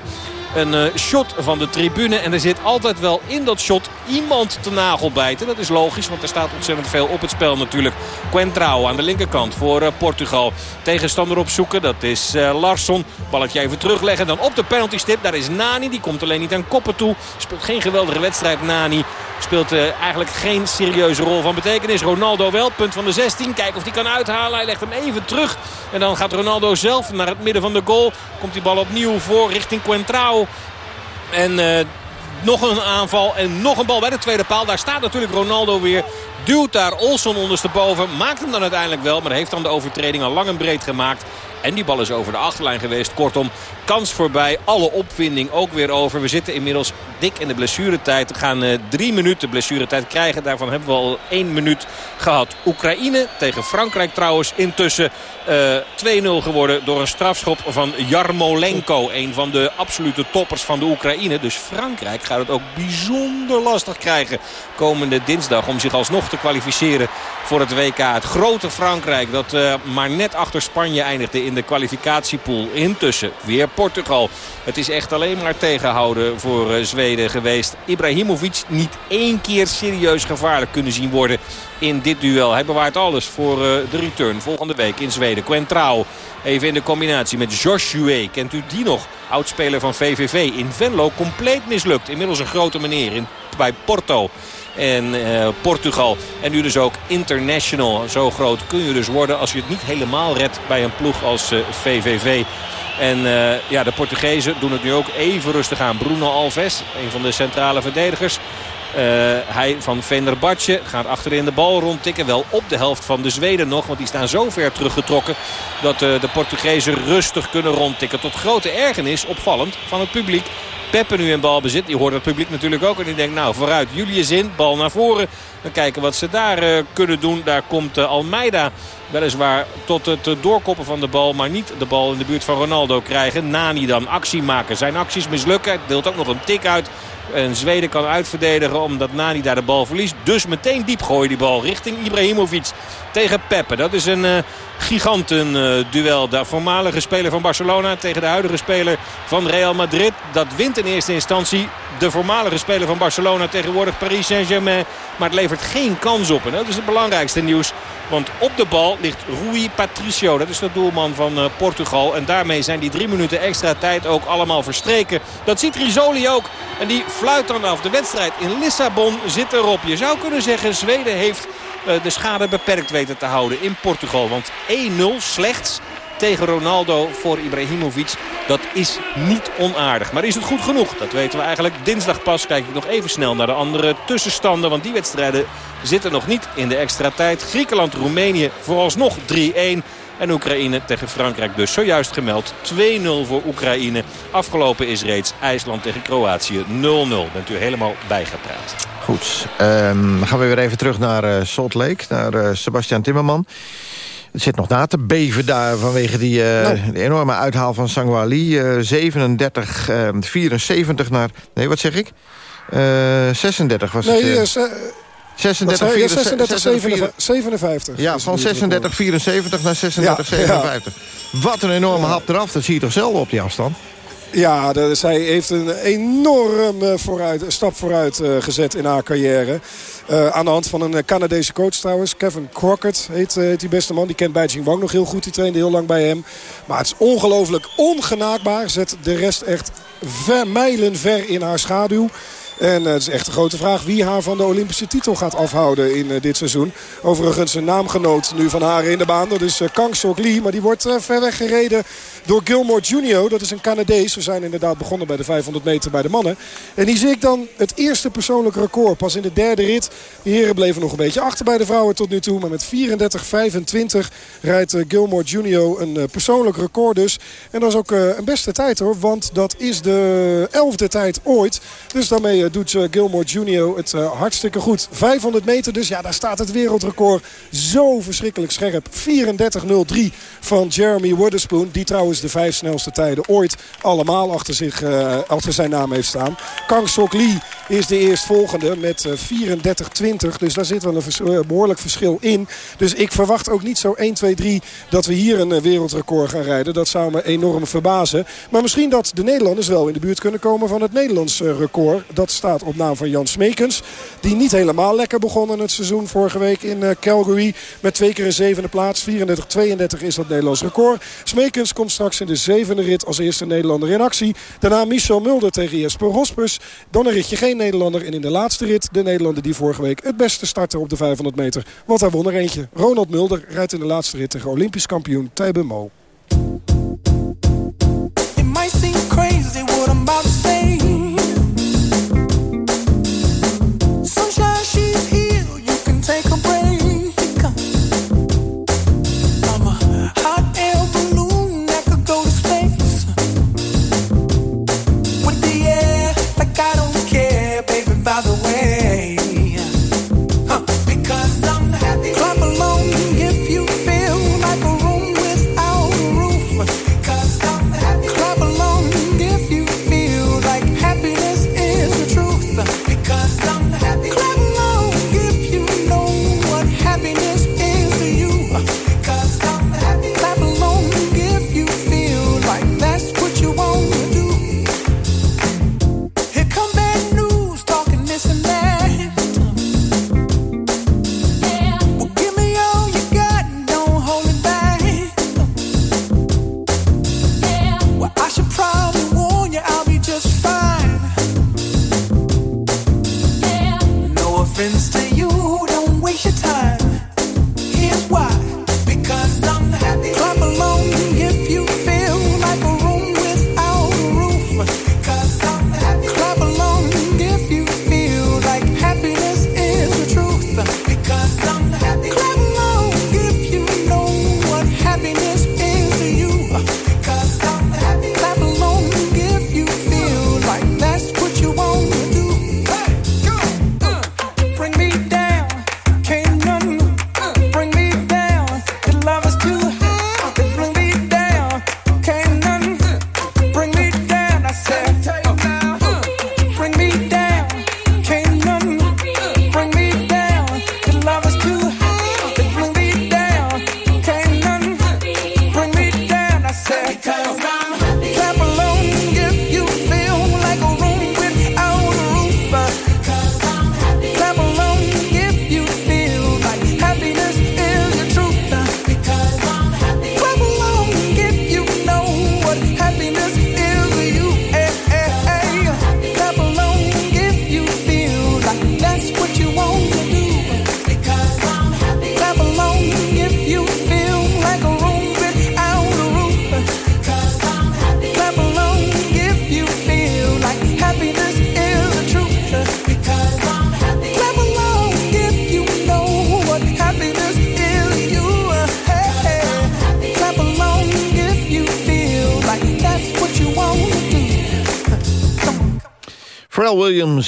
een uh, shot van de tribune. En er zit altijd wel in dat shot iemand te nagelbijten. Dat is logisch, want er staat ontzettend veel op het spel natuurlijk. Quentrao aan de linkerkant voor uh, Portugal. Tegenstander opzoeken, dat is uh, Larsson. Balletje even terugleggen. Dan op de penalty stip, daar is Nani. Die komt alleen niet aan koppen toe. Speelt geen geweldige wedstrijd, Nani. Speelt eigenlijk geen serieuze rol van betekenis. Ronaldo wel, punt van de 16. Kijken of hij kan uithalen. Hij legt hem even terug. En dan gaat Ronaldo zelf naar het midden van de goal. Komt die bal opnieuw voor richting Quentrao. En uh, nog een aanval en nog een bal bij de tweede paal. Daar staat natuurlijk Ronaldo weer. Duwt daar Olson ondersteboven. Maakt hem dan uiteindelijk wel. Maar heeft dan de overtreding al lang en breed gemaakt. En die bal is over de achterlijn geweest. Kortom, kans voorbij. Alle opwinding ook weer over. We zitten inmiddels dik in de blessuretijd. We gaan uh, drie minuten blessuretijd krijgen. Daarvan hebben we al één minuut gehad. Oekraïne tegen Frankrijk trouwens intussen uh, 2-0 geworden door een strafschop van Jarmolenko. Een van de absolute toppers van de Oekraïne. Dus Frankrijk gaat het ook bijzonder lastig krijgen komende dinsdag. Om zich alsnog te kwalificeren voor het WK. Het grote Frankrijk dat uh, maar net achter Spanje eindigde in de kwalificatiepool. Intussen weer Portugal. Het is echt alleen maar tegenhouden voor uh, Zweden geweest. Ibrahimovic niet één keer serieus gevaarlijk kunnen zien worden in dit duel. Hij bewaart alles voor uh, de return volgende week in Zweden. Quentrao even in de combinatie met Joshua. Kent u die nog? Oudspeler van VVV in Venlo. Compleet mislukt. Inmiddels een grote meneer in, bij Porto en uh, Portugal. En nu dus ook international. Zo groot kun je dus worden als je het niet helemaal redt bij een ploeg als VVV. En uh, ja, de Portugezen doen het nu ook even rustig aan. Bruno Alves, een van de centrale verdedigers. Uh, hij van Venerbatje gaat achterin de bal rondtikken. Wel op de helft van de Zweden nog. Want die staan zo ver teruggetrokken dat uh, de Portugezen rustig kunnen rondtikken. Tot grote ergernis, opvallend, van het publiek. Peppe nu in balbezit. Die hoort het publiek natuurlijk ook. En die denkt nou vooruit jullie zin. Bal naar voren. Dan kijken wat ze daar kunnen doen. Daar komt Almeida weliswaar tot het doorkoppen van de bal. Maar niet de bal in de buurt van Ronaldo krijgen. Nani dan actie maken. Zijn acties mislukken. Deelt ook nog een tik uit. En Zweden kan uitverdedigen omdat Nani daar de bal verliest. Dus meteen diep gooien die bal richting Ibrahimovic tegen Peppe. Dat is een uh, gigantenduel. De voormalige speler van Barcelona tegen de huidige speler van Real Madrid. Dat wint in eerste instantie de voormalige speler van Barcelona tegenwoordig Paris Saint-Germain. Maar het levert geen kans op. En dat is het belangrijkste nieuws. Want op de bal ligt Rui Patricio. Dat is de doelman van uh, Portugal. En daarmee zijn die drie minuten extra tijd ook allemaal verstreken. Dat ziet Risoli ook. En die fluit dan af. De wedstrijd in Lissabon zit erop. Je zou kunnen zeggen Zweden heeft uh, de schade beperkt weten te houden in Portugal. Want 1-0 slechts tegen Ronaldo voor Ibrahimovic. Dat is niet onaardig. Maar is het goed genoeg? Dat weten we eigenlijk dinsdag pas. Kijk ik nog even snel naar de andere tussenstanden. Want die wedstrijden zitten nog niet in de extra tijd. Griekenland-Roemenië vooralsnog 3-1. En Oekraïne tegen Frankrijk dus zojuist gemeld. 2-0 voor Oekraïne. Afgelopen is reeds IJsland tegen Kroatië 0-0. Bent u helemaal bijgepraat. Goed, um, dan gaan we weer even terug naar uh, Salt Lake. Naar uh, Sebastian Timmerman. Zit nog na te beven daar vanwege die uh, nou. enorme uithaal van Sangwali. Uh, 37, uh, 74 naar... Nee, wat zeg ik? 36 was nee, het. 36, 4, 36 4, 57. Ja, van 36, 74 naar 36, ja, 57. Ja. Wat een enorme hap eraf. Dat zie je toch zelden op die afstand? Ja, de, zij heeft een enorme vooruit, stap vooruit uh, gezet in haar carrière. Uh, aan de hand van een Canadese coach trouwens. Kevin Crockett heet, die beste man. Die kent Beijing Wang nog heel goed. Die trainde heel lang bij hem. Maar het is ongelooflijk ongenaakbaar. Zet de rest echt ver, mijlen ver in haar schaduw. En het is echt een grote vraag wie haar van de Olympische titel gaat afhouden in dit seizoen. Overigens een naamgenoot nu van haar in de baan. Dat is Kang Sok Lee. Maar die wordt ver weg gereden door Gilmore Junior. Dat is een Canadees. We zijn inderdaad begonnen bij de 500 meter bij de mannen. En die zie ik dan het eerste persoonlijke record. Pas in de derde rit. De heren bleven nog een beetje achter bij de vrouwen tot nu toe. Maar met 34-25 rijdt Gilmore Junior een persoonlijk record dus. En dat is ook een beste tijd hoor. Want dat is de elfde tijd ooit. Dus daarmee doet Gilmore Junior het hartstikke goed. 500 meter dus. Ja, daar staat het wereldrecord zo verschrikkelijk scherp. 34-03 van Jeremy Wooderspoon. Die trouwens de vijf snelste tijden ooit allemaal achter, zich, uh, achter zijn naam heeft staan. Kang Sok Lee is de eerstvolgende met 34-20. Dus daar zit wel een behoorlijk verschil in. Dus ik verwacht ook niet zo 1, 2, 3 dat we hier een wereldrecord gaan rijden. Dat zou me enorm verbazen. Maar misschien dat de Nederlanders wel in de buurt kunnen komen van het Nederlands record. Dat staat op naam van Jan Smekens. Die niet helemaal lekker begonnen het seizoen vorige week in Calgary. Met twee keer een zevende plaats. 34-32 is dat Nederlands record. Smekens komt straks in de zevende rit als eerste Nederlander in actie. Daarna Michel Mulder tegen Jesper Rospers. Dan een ritje geen Nederlander. En in de laatste rit de Nederlander die vorige week het beste startte op de 500 meter. Want hij won er eentje. Ronald Mulder rijdt in de laatste rit tegen Olympisch kampioen Tijbe Mo.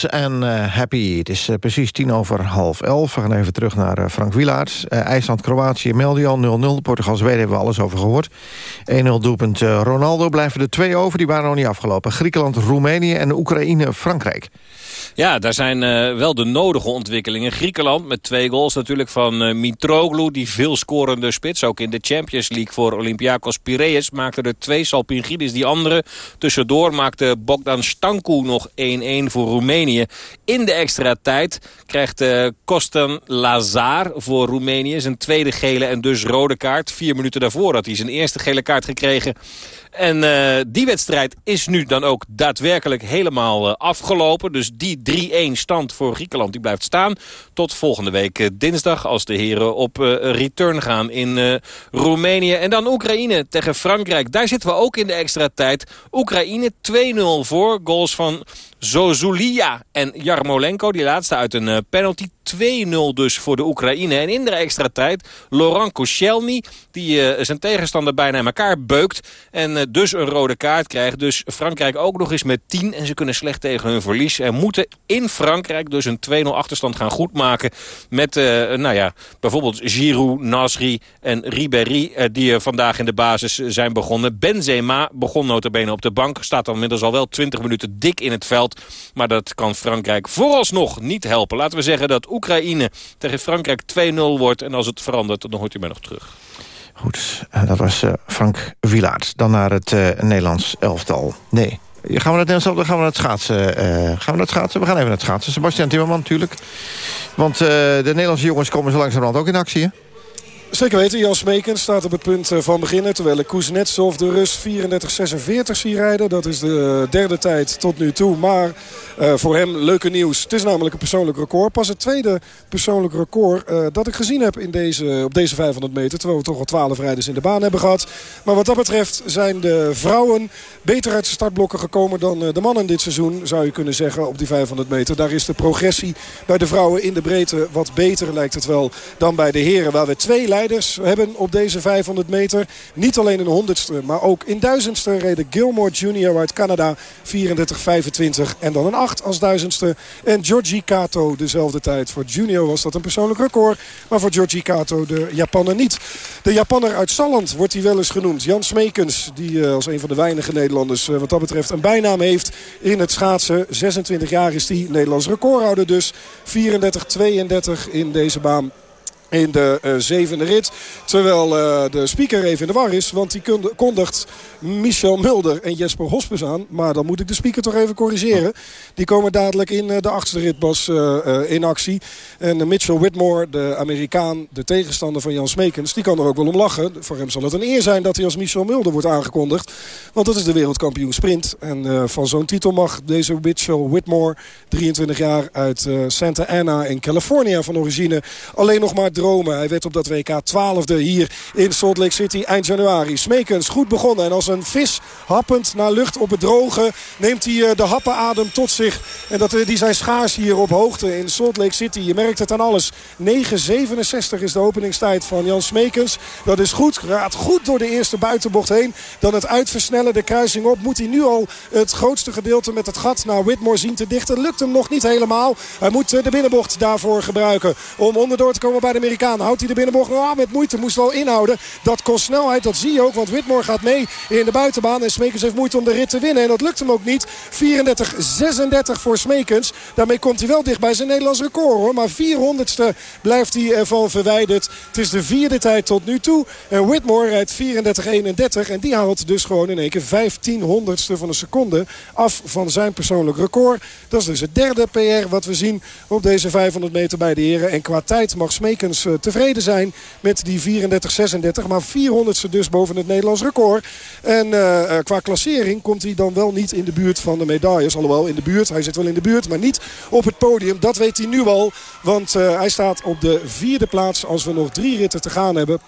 En uh, Happy. Het is uh, precies tien over half elf. We gaan even terug naar uh, Frank Wielaerts. IJsland-Kroatië meldde al 0-0. Portugal-Zweden hebben we alles over gehoord. 1-0 doelpunt Ronaldo. Blijven er twee over, die waren nog niet afgelopen. Griekenland-Roemenië en Oekraïne-Frankrijk. Ja, daar zijn uh, wel de nodige ontwikkelingen. Griekenland met twee goals natuurlijk van uh, Mitroglou, die veel scorende spits. Ook in de Champions League voor Olympiakos Piraeus maakte er twee. Salpingidis die andere. Tussendoor maakte Bogdan Stanku nog 1-1 voor Roemenië. In de extra tijd krijgt uh, Kostan Lazar voor Roemenië zijn tweede gele en dus rode kaart. Vier minuten daarvoor had hij zijn eerste gele kaart gekregen En uh, die wedstrijd is nu dan ook daadwerkelijk helemaal uh, afgelopen. Dus die 3-1 stand voor Griekenland die blijft staan. Tot volgende week uh, dinsdag als de heren op return gaan in Roemenië. En dan Oekraïne tegen Frankrijk. Daar zitten we ook in de extra tijd. Oekraïne 2-0 voor. Goals van Zozulia en Jarmolenko. Die laatste uit een penalty. 2-0 dus voor de Oekraïne. En in de extra tijd Laurent Koscielny, die uh, zijn tegenstander bijna in elkaar beukt. En uh, dus een rode kaart krijgt. Dus Frankrijk ook nog eens met 10. En ze kunnen slecht tegen hun verlies. En moeten in Frankrijk dus een 2-0 achterstand gaan goedmaken. Met nou ja, bijvoorbeeld Giroud, Nasri en Ribéry. die vandaag in de basis zijn begonnen. Benzema begon notabene op de bank. Staat dan inmiddels al wel 20 minuten dik in het veld. Maar dat kan Frankrijk vooralsnog niet helpen. Laten we zeggen dat Oekraïne tegen Frankrijk 2-0 wordt. En als het verandert, dan hoort u mij nog terug. Goed, eh, dat was uh, Frank Wilaert. Dan naar het uh, Nederlands elftal. Nee, gaan we naar het gaan we schaatsen? Gaan we naar het schaatsen? We gaan even naar het schaatsen. Sebastian Timmerman natuurlijk. Want de Nederlandse jongens komen zo langzamerhand ook in actie? Zeker weten, Jan Smekens staat op het punt eh, van beginnen. Terwijl Kuznetsov de Rus 34-46 zie rijden. Dat is de derde tijd tot nu toe. Maar uh, voor hem leuke nieuws. Het is namelijk een persoonlijk record. Pas het tweede persoonlijk record dat ik gezien heb in deze, op deze 500 meter. Terwijl we toch al 12 rijders in de baan hebben gehad. Maar wat dat betreft zijn de vrouwen beter uit de startblokken gekomen dan de mannen dit seizoen. Zou je kunnen zeggen op die 500 meter. Daar is de progressie bij de vrouwen in de breedte wat beter lijkt het wel dan bij de heren. Waar we twee leiders hebben op deze 500 meter. Niet alleen de honderdste, maar ook in duizendste reden Gilmore Jr. uit Canada. 34-25 en dan een 8 als duizendste. En Georgie Kato dezelfde tijd. Voor Junior was dat een persoonlijk record. Maar voor Georgie Kato de Japanner niet. De Japanner uit Salland wordt hij wel eens genoemd. Jan Smekens, die uh, als een van de weinige Nederlanders uh, wat dat betreft een bijnaam heeft in het schaatsen. 26 jaar is hij Nederlands recordhouder dus. 34-32 in deze baan in de uh, zevende rit. Terwijl uh, de speaker even in de war is. Want die kondigt Michel Mulder en Jesper Hospes aan. Maar dan moet ik de speaker toch even corrigeren. Die komen dadelijk in uh, de achtste ritbas in actie. En Mitchell Whitmore, de Amerikaan, de tegenstander van Jan Smekens... die kan er ook wel om lachen. Voor hem zal het een eer zijn dat hij als Michel Mulder wordt aangekondigd. Want dat is de wereldkampioen sprint. En van zo'n titel mag deze Mitchell Whitmore... 23 jaar uit Santa Ana in California van origine... alleen nog maar dromen. Hij werd op dat WK 12e hier in Salt Lake City eind januari. Smekens goed begonnen. En als een vis happend naar lucht op het droge neemt hij eh, de happenadem tot zich. En dat, eh, die zijn schaars hier op hoogte in Salt Lake City. Je merkt het aan alles. 9.67 is de openingstijd van Jan Smekens. Dat is goed. Gaat goed door de eerste buitenbocht heen. Dan het uitversnellen de kruising op. Moet hij nu al het grootste gedeelte met het gat naar Whitmore zien te dichten. Lukt hem nog niet helemaal. Hij moet eh, de binnenbocht daarvoor gebruiken. Om onderdoor te komen bij de Amerikaan. Houdt hij de binnenbocht oh, met moeite. Moest wel inhouden. Dat kost snelheid. Dat zie je ook. Want Whitmore gaat mee in de buitenbaan. En Smekens heeft moeite om de rit te winnen. En dat lukt hem ook niet. 34-36 voor Smekens. Daarmee komt hij wel dicht bij zijn Nederlands record hoor. Maar 400ste blijft hij ervan verwijderd. Het is de vierde tijd tot nu toe. En Whitmore rijdt 34-31. En die haalt dus gewoon in één keer 1500ste van een seconde af van zijn persoonlijk record. Dat is dus het derde PR wat we zien op deze 500 meter bij de heren. En qua tijd mag Smekens uh, tevreden zijn met die 34-36. Maar 400ste dus boven het Nederlands record. En uh, qua klassering komt hij dan wel niet in de buurt van de medailles. Alhoewel in de buurt, hij zit wel in de buurt, maar niet op het podium. Dat weet hij nu al, want hij staat op de vierde plaats als we nog drie ritten te gaan hebben.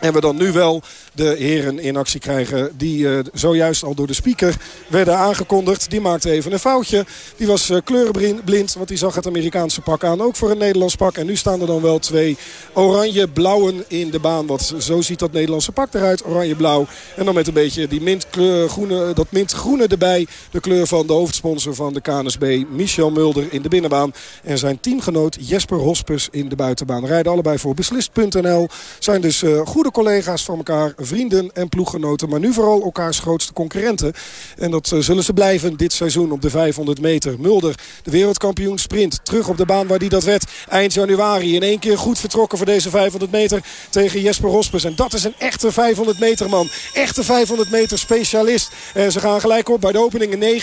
En we dan nu wel de heren in actie krijgen. Die uh, zojuist al door de speaker werden aangekondigd. Die maakte even een foutje. Die was uh, kleurenblind, want die zag het Amerikaanse pak aan. Ook voor een Nederlands pak. En nu staan er dan wel twee oranje-blauwen in de baan. Want zo ziet dat Nederlandse pak eruit. Oranje-blauw. En dan met een beetje die mintgroene, dat mintgroene erbij. De kleur van de hoofdsponsor van de KNSB. Michel Mulder in de binnenbaan. En zijn teamgenoot Jesper Hospes in de buitenbaan. Rijden allebei voor beslist.nl. Zijn dus uh, goede collega's van elkaar vrienden en ploeggenoten. Maar nu vooral elkaars grootste concurrenten. En dat eh, zullen ze blijven dit seizoen op de 500 meter. Mulder, de wereldkampioen sprint. Terug op de baan waar die dat werd eind januari. In één keer goed vertrokken voor deze 500 meter tegen Jesper Hospes. En dat is een echte 500 meter man. Echte 500 meter specialist. En ze gaan gelijk op bij de opening.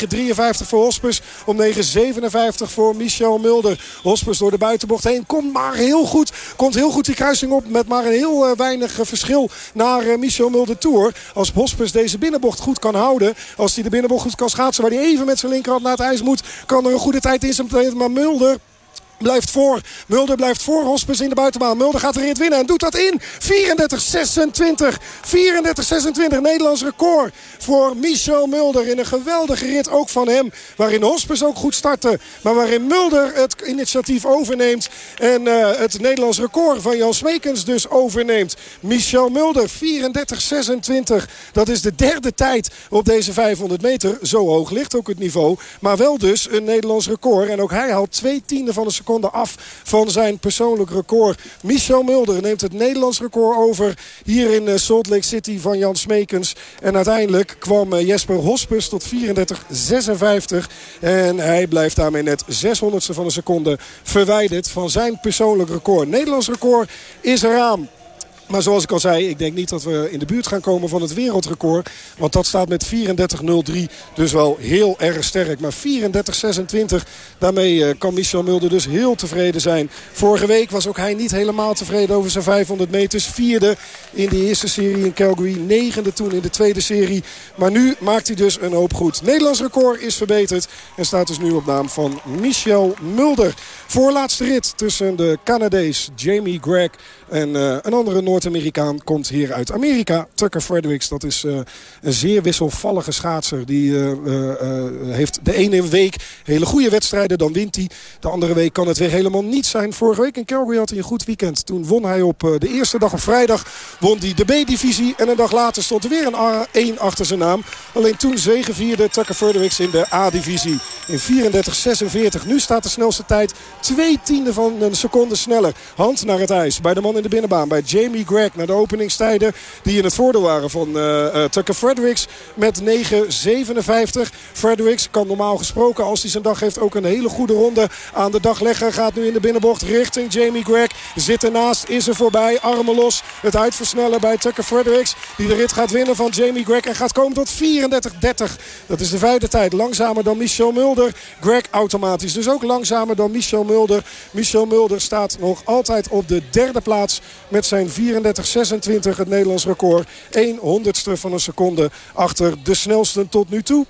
9.53 voor Hospes. Om 9.57 voor Michel Mulder. Hospes door de buitenbocht heen. Komt maar heel goed. Komt heel goed die kruising op met maar een heel uh, weinig verschil naar uh, Michel Mulder toe. Als Hospes deze binnenbocht goed kan houden. Als hij de binnenbocht goed kan schaatsen. Waar hij even met zijn linkerhand naar het ijs moet. Kan er een goede tijd in zijn. Maar Mulder blijft voor. Mulder blijft voor. Hospes in de buitenbaan. Mulder gaat de rit winnen en doet dat in. 34-26. 34-26. Nederlands record voor Michel Mulder. In een geweldige rit ook van hem. Waarin Hospes ook goed startte. Maar waarin Mulder het initiatief overneemt. En uh, het Nederlands record van Jan Smekens dus overneemt. Michel Mulder 34-26. Dat is de derde tijd op deze 500 meter. Zo hoog ligt ook het niveau. Maar wel dus een Nederlands record. En ook hij haalt twee tienden van een seconde af van zijn persoonlijk record. Michel Mulder neemt het Nederlands record over hier in eh, Salt Lake City van Jan Smekens. En uiteindelijk kwam eh, Jesper Hospes tot 34-56. En hij blijft daarmee net 600ste van een seconde verwijderd van zijn persoonlijk record. Nederlands record is eraan. Maar zoals ik al zei, ik denk niet dat we in de buurt gaan komen van het wereldrecord. Want dat staat met 34-03 dus wel heel erg sterk. Maar 34-26, daarmee eh, kan Michel Mulder dus heel tevreden zijn. Vorige week was ook hij niet helemaal tevreden over zijn 500 meters. Vierde in de eerste serie in Calgary. Negende toen in de tweede serie. Maar nu maakt hij dus een hoop goed. Nederlands record is verbeterd. En staat dus nu op naam van Michel Mulder. Voorlaatste rit tussen de Canadees Jamie Gregg en uh, een andere Noord-Amerikaan komt hier uit Amerika. Tucker Fredericks, dat is uh, een zeer wisselvallige schaatser. Die uh, heeft de ene week hele goede wedstrijden, dan wint hij. De andere week kan het weer helemaal niet zijn. Vorige week in Calgary had hij een goed weekend. Toen won hij op de eerste dag op vrijdag won hij de B-divisie. En een dag later stond er weer een 1 achter zijn naam. Alleen toen zegevierde Tucker Fredericks in de A-divisie. In 34-46. Nu staat de snelste tijd twee tienden van een seconde sneller. Hand naar het ijs bij de man de binnenbaan. Bij Jamie Gregg naar de openingstijden die in het voordeel waren van uh, uh, Tucker Fredericks met 9.57. Fredericks kan normaal gesproken als hij zijn dag heeft ook een hele goede ronde aan de dag leggen. Gaat nu in de binnenbocht richting Jamie Gregg. Zit ernaast, is er voorbij. Armen los. Het uitversnellen bij Tucker Fredericks. Die de rit gaat winnen van Jamie Gregg. En gaat komen tot 34.30. Dat is de vijfde tijd. Langzamer dan Michel Mulder. Greg automatisch dus ook langzamer dan Michel Mulder. Michel Mulder staat nog altijd op de derde plaats met zijn 34-26 het Nederlands record. 1 honderdste van een seconde achter de snelste tot nu toe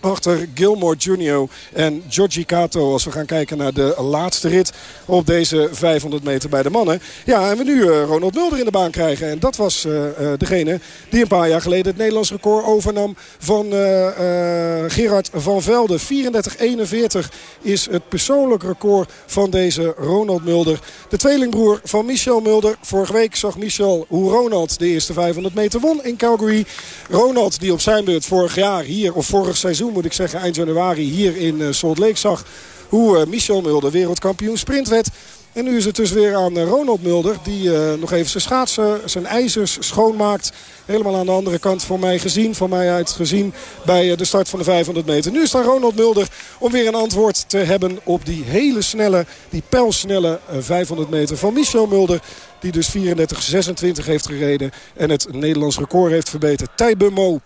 achter Gilmore Jr. en Giorgi Kato. Als we gaan kijken naar de laatste rit op deze 500 meter bij de mannen. Ja, en we nu uh, Ronald Mulder in de baan krijgen. En dat was uh, uh, degene die een paar jaar geleden het Nederlands record overnam van Gerard van Velde. 34-41 is het persoonlijk record van deze Ronald Mulder. De tweelingbroer van Michel Mulder. Vorige week zag Michel hoe Ronald de eerste 500 meter won in Calgary. Ronald die op zijn beurt vorig jaar hier, of vorig seizoen moet ik zeggen, eind januari hier in uh, Salt Lake zag hoe uh, Michel Mulder wereldkampioen sprint werd. En nu is het dus weer aan uh, Ronald Mulder die nog even zijn schaatsen, zijn ijzers schoonmaakt. Helemaal aan de andere kant voor mij gezien, van mij uit gezien bij de start van de 500 meter. Nu is daar Ronald Mulder om weer een antwoord te hebben op die hele snelle, die pijlsnelle 500 meter van Michel Mulder. Die dus 34-26 heeft gereden en het Nederlands record heeft verbeterd. Mo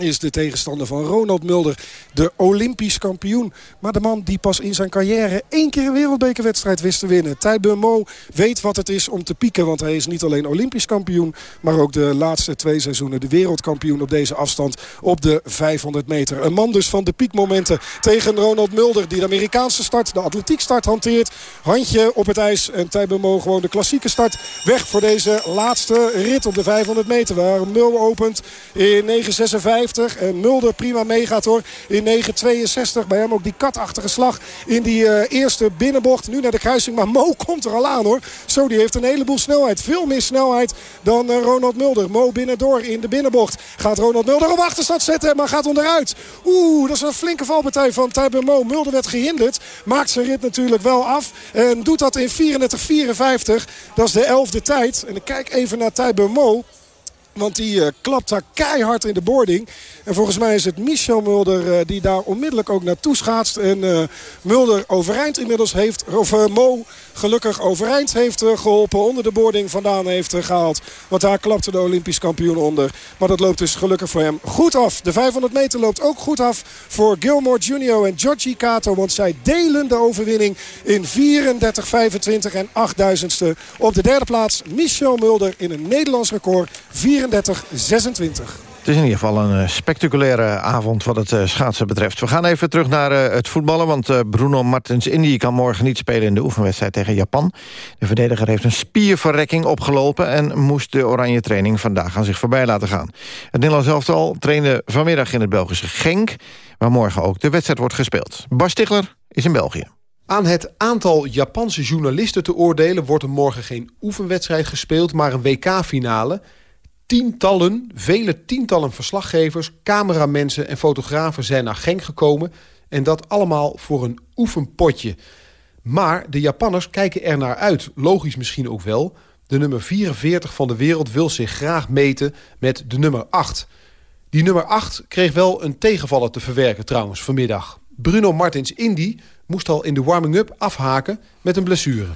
is de tegenstander van Ronald Mulder, de Olympisch kampioen. Maar de man die pas in zijn carrière één keer een wereldbekerwedstrijd wist te winnen. Thijbe Mo weet wat het is om te pieken, want hij is niet alleen Olympisch kampioen... maar ook de laatste twee seizoenen de wereldkampioen op deze afstand op de 500 meter. Een man dus van de piekmomenten tegen Ronald Mulder, die de Amerikaanse start, de atletiekstart hanteert. Handje op het ijs en Thijbe Mo gewoon de klassieke start weg voor deze laatste rit op de 500 meter. Waar Mul opent in 9.56. En Mulder prima meegaat hoor. In 9.62. Bij hem ook die katachtige slag in die uh, eerste binnenbocht. Nu naar de kruising. Maar Mo komt er al aan hoor. Zo die heeft een heleboel snelheid. Veel meer snelheid dan uh, Ronald Mulder. Mo binnendoor in de binnenbocht. Gaat Ronald Mulder op achterstand zetten. Maar gaat onderuit. Oeh, dat is een flinke valpartij van Tijben Mo. Mulder werd gehinderd. Maakt zijn rit natuurlijk wel af. En doet dat in 34-54. Dat is de elfde tijd. En ik kijk even naar Tijben Mo. Want die uh, klapt daar keihard in de boarding. En volgens mij is het Michel Mulder uh, die daar onmiddellijk ook naartoe schaatst. En uh, Mulder overeind inmiddels heeft, of Mo gelukkig overeind heeft geholpen. Onder de boarding vandaan heeft gehaald. Want daar klapte de Olympisch kampioen onder. Maar dat loopt dus gelukkig voor hem goed af. De 500 meter loopt ook goed af voor Gilmore Junior en Giorgi Kato. Want zij delen de overwinning in 34-25 en 8000ste. Op de derde plaats Michel Mulder in een Nederlands record 34-26. Het is in ieder geval een spectaculaire avond wat het schaatsen betreft. We gaan even terug naar het voetballen, want Bruno Martens Indy kan morgen niet spelen in de oefenwedstrijd tegen Japan. De verdediger heeft een spierverrekking opgelopen en moest de oranje training vandaag aan zich voorbij laten gaan. Het Nederlands elftal trainde vanmiddag in het Belgische Genk, waar morgen ook de wedstrijd wordt gespeeld. Bas Stigler is in België. Aan het aantal Japanse journalisten te oordelen... wordt er morgen geen oefenwedstrijd gespeeld, maar een WK-finale. Tientallen, vele tientallen verslaggevers, cameramensen en fotografen zijn naar Genk gekomen... en dat allemaal voor een oefenpotje. Maar de Japanners kijken er naar uit, logisch misschien ook wel. De nummer 44 van de wereld wil zich graag meten met de nummer 8. Die nummer 8 kreeg wel een tegenvaller te verwerken trouwens vanmiddag. Bruno Martins Indy moest al in de warming-up afhaken met een blessure.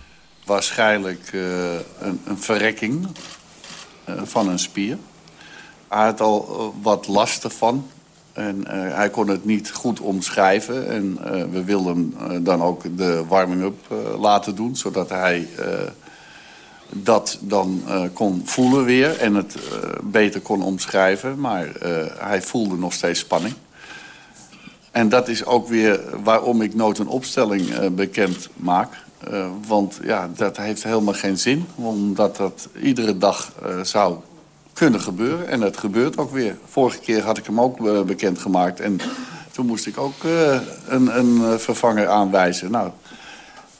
Waarschijnlijk uh, een, een, verrekking van een spier. Hij had al uh, wat last ervan. En hij kon het niet goed omschrijven. En we wilden hem dan ook de warming-up laten doen. Zodat hij dat dan kon voelen weer. En het beter kon omschrijven. Maar hij voelde nog steeds spanning. En dat is ook weer waarom ik nooit een opstelling uh, bekend maak. Uh, want ja, dat heeft helemaal geen zin. Omdat dat iedere dag uh, zou kunnen gebeuren. En dat gebeurt ook weer. Vorige keer had ik hem ook bekend gemaakt. En toen moest ik ook een, een vervanger aanwijzen. Nou,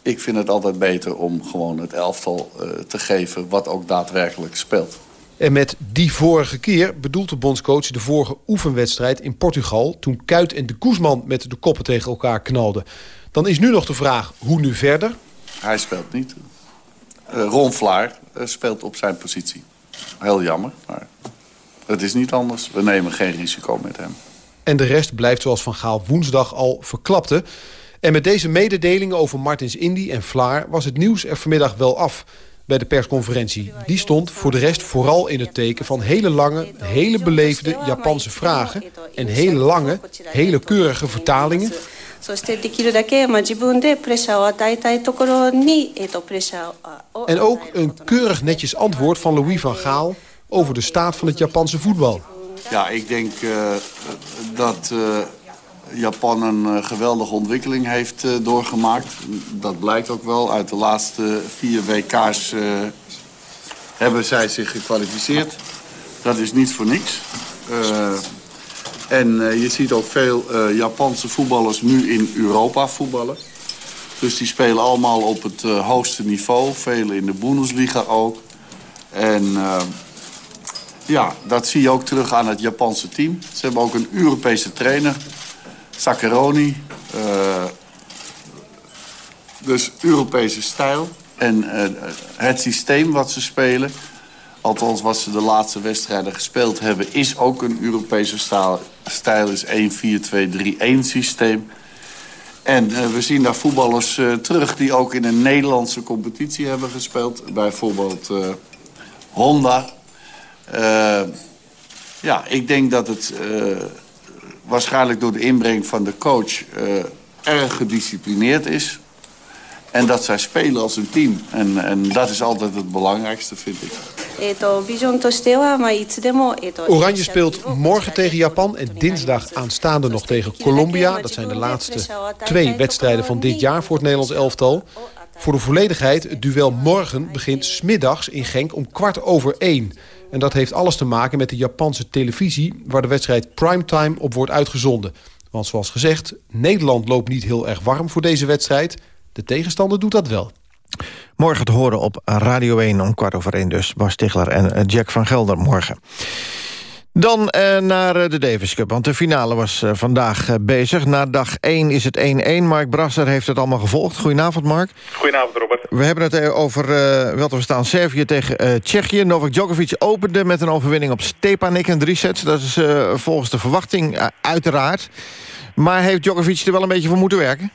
ik vind het altijd beter om gewoon het elftal te geven... wat ook daadwerkelijk speelt. En met die vorige keer bedoelt de bondscoach de vorige oefenwedstrijd in Portugal... toen Kuit en de Koesman met de koppen tegen elkaar knalden. Dan is nu nog de vraag, hoe nu verder? Hij speelt niet. Uh, Ron Vlaar uh, speelt op zijn positie. Heel jammer, maar het is niet anders. We nemen geen risico met hem. En de rest blijft zoals Van Gaal woensdag al verklapte. En met deze mededelingen over Martins Indy en Vlaar... was het nieuws er vanmiddag wel af bij de persconferentie. Die stond voor de rest vooral in het teken van hele lange, hele beleefde Japanse vragen... en hele lange, hele keurige vertalingen... En ook een keurig netjes antwoord van Louis van Gaal... over de staat van het Japanse voetbal. Ja, ik denk uh, dat... Uh Japan een uh, geweldige ontwikkeling heeft uh, doorgemaakt. Dat blijkt ook wel. Uit de laatste vier WK's uh, hebben zij zich gekwalificeerd. Dat is niet voor niks. En je ziet ook veel Japanse voetballers nu in Europa voetballen. Dus die spelen allemaal op het hoogste niveau. Velen in de Bundesliga ook. En ja, dat zie je ook terug aan het Japanse team. Ze hebben ook een Europese trainer Saccheroni. Dus Europese stijl. En het systeem wat ze spelen... althans wat ze de laatste wedstrijden gespeeld hebben... is ook een Europese stijl. Is 1-4-2-3-1 systeem. En uh, we zien daar voetballers terug... die ook in een Nederlandse competitie hebben gespeeld. Bijvoorbeeld Honda. ja, ik denk dat het waarschijnlijk door de inbreng van de coach erg gedisciplineerd is. En dat zij spelen als een team. En, en dat is altijd het belangrijkste, vind ik. Oranje speelt morgen tegen Japan en dinsdag aanstaande nog tegen Colombia. Dat zijn de laatste twee wedstrijden van dit jaar voor het Nederlands elftal. Voor de volledigheid, het duel morgen begint smiddags in Genk om kwart over één. En dat heeft alles te maken met de Japanse televisie... waar de wedstrijd primetime op wordt uitgezonden. Want zoals gezegd, Nederland loopt niet heel erg warm voor deze wedstrijd. De tegenstander doet dat wel. Morgen te horen op Radio 1 om kwart over één dus. Bas Stigler en Jack van Gelder morgen. Dan uh, naar uh, de Davis Cup, want de finale was uh, vandaag bezig. Na dag 1 is het 1-1. Mark Brasser heeft het allemaal gevolgd. Goedenavond, Mark. Goedenavond, Robert. We hebben het over, wel te verstaan, Servië tegen Tsjechië. Novak Djokovic opende met een overwinning op Stepanik in drie sets. Dat is volgens de verwachting uiteraard. Maar heeft Djokovic er wel een beetje voor moeten werken?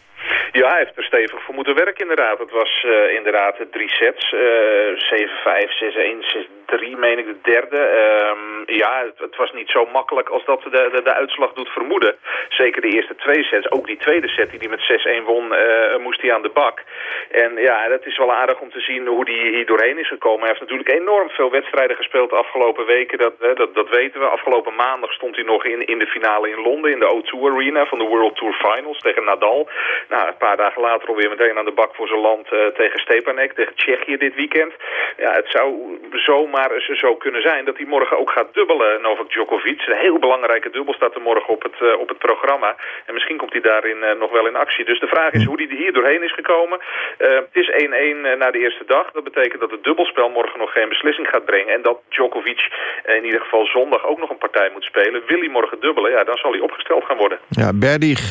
Ja, hij heeft er stevig voor moeten werken inderdaad. Het was uh, inderdaad drie sets. Uh, 7-5, 6-1, 6 3, meen ik, de derde. Um, ja, het, was niet zo makkelijk als dat de, de, de, uitslag doet vermoeden. Zeker de eerste twee sets. Ook die tweede set die hij met 6-1 won, uh, moest hij aan de bak. En ja, dat is wel aardig om te zien hoe hij hier doorheen is gekomen. Hij heeft natuurlijk enorm veel wedstrijden gespeeld de afgelopen weken. Dat, uh, dat, dat weten we. Afgelopen maandag stond hij nog in, in de finale in Londen, in de O2 Arena van de World Tour Finals tegen Nadal. Nou, een paar dagen later alweer meteen aan de bak voor zijn land uh, tegen Stepanek, tegen Tsjechië dit weekend. Ja, het zou zomaar eens zo kunnen zijn dat hij morgen ook gaat dubbelen, Novak Djokovic. Een heel belangrijke dubbel staat er morgen op het, uh, op het programma. En misschien komt hij daarin uh, nog wel in actie. Dus de vraag is hoe hij hier doorheen is gekomen. Uh, het is 1-1 na de eerste dag. Dat betekent dat het dubbelspel morgen nog geen beslissing gaat brengen. En dat Djokovic in ieder geval zondag ook nog een partij moet spelen. Wil hij morgen dubbelen, ja, dan zal hij opgesteld gaan worden. Ja, Berdig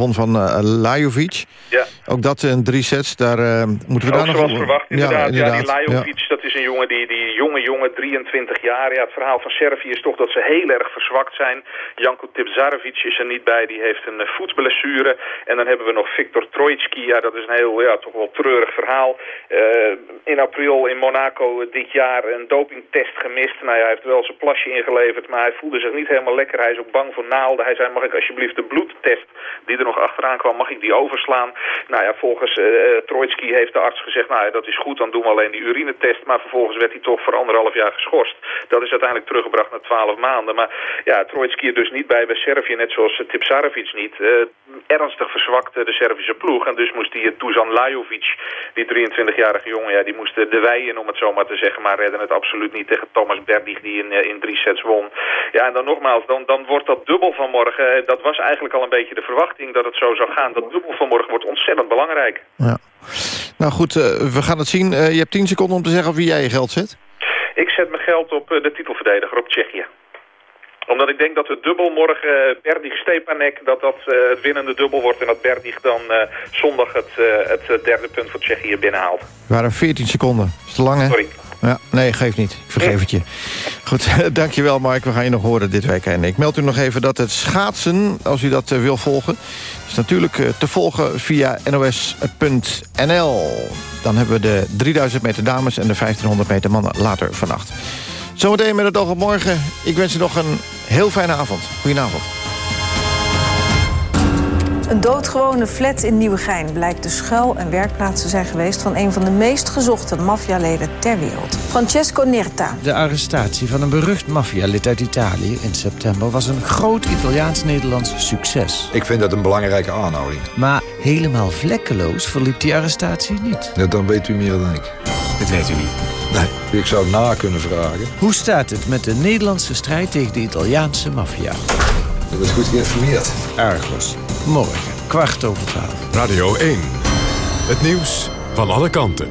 won van Lajovic. Ja. Ook dat in drie sets, daar moeten we daar nog... zoals verwacht, inderdaad. Ja, inderdaad. Ja, die Lajovic, ja. dat is een jongen die, die jonge jongen, 23 jaar. Ja, het verhaal van Servië is toch dat ze heel erg verzwakt zijn. Janko Tipzarevic is er niet bij, die heeft een uh, voetblessure. En dan hebben we nog Viktor Trojtski. Ja, dat is een heel, ja, toch wel treurig verhaal. Uh, in april in Monaco dit jaar een dopingtest gemist. Nou ja, hij heeft wel zijn plasje ingeleverd, maar hij voelde zich niet helemaal lekker. Hij is ook bang voor naalden. Hij zei, mag ik alsjeblieft de bloedtest die er nog achteraan kwam, mag ik die overslaan? Nou ja, volgens uh, Trojtski heeft de arts gezegd, nou ja, dat is goed, dan doen we alleen die urinetest. Maar vervolgens werd hij toch voor anderhalf jaar geschorst. Dat is uiteindelijk teruggebracht naar twaalf maanden. Maar ja, Trojtski er dus niet bij bij Servië, net zoals Tipsarevic niet. Ernstig verzwakte de Servische ploeg. En dus moest die Tuzan Lajovic, die 23-jarige jongen, ja, die moest de wei in, om het zo maar te zeggen. Maar redden het absoluut niet tegen Thomas Berdig, die in, in drie sets won. Ja, en dan nogmaals, dan, dan wordt dat dubbel van morgen. Dat was eigenlijk al een beetje de verwachting dat het zo zou gaan. Dat dubbel van morgen wordt ontzettend belangrijk. Ja. Nou goed, uh, we gaan het zien. Uh, je hebt 10 seconden om te zeggen wie jij je geld zet. Ik zet mijn geld op de titelverdediger, op Tsjechië omdat ik denk dat de dubbel morgen uh, Berdig-Stepanek... dat dat het winnende dubbel wordt... en dat Berdig dan uh, zondag het, het derde punt voor Tsjechië binnenhaalt. We waren 14 seconden. Is te lang, hè? Sorry. Ja, nee, geef niet. Ik vergeef het je. Goed, dankjewel Mark. We gaan je nog horen dit weekend. Ik meld u nog even dat het schaatsen, als u dat wil volgen... is natuurlijk te volgen via nos.nl. Dan hebben we de 3000 meter dames en de 1500 meter mannen later vannacht. Zometeen met het oog op morgen. Ik wens u nog een heel fijne avond. Goedenavond. Een doodgewone flat in Nieuwegein blijkt de schuil- en werkplaats te zijn geweest... van een van de meest gezochte maffialeden ter wereld. Francesco Nerta. De arrestatie van een berucht maffialid uit Italië in september... was een groot Italiaans-Nederlands succes. Ik vind dat een belangrijke aanhouding. Maar helemaal vlekkeloos verliep die arrestatie niet. Ja, dan weet u meer dan ik. Dat weet u niet. Nee, ik zou na kunnen vragen. Hoe staat het met de Nederlandse strijd tegen de Italiaanse maffia? Dat is goed geïnformeerd. Argos. Morgen, kwart over twaalf. Radio 1. Het nieuws van alle kanten.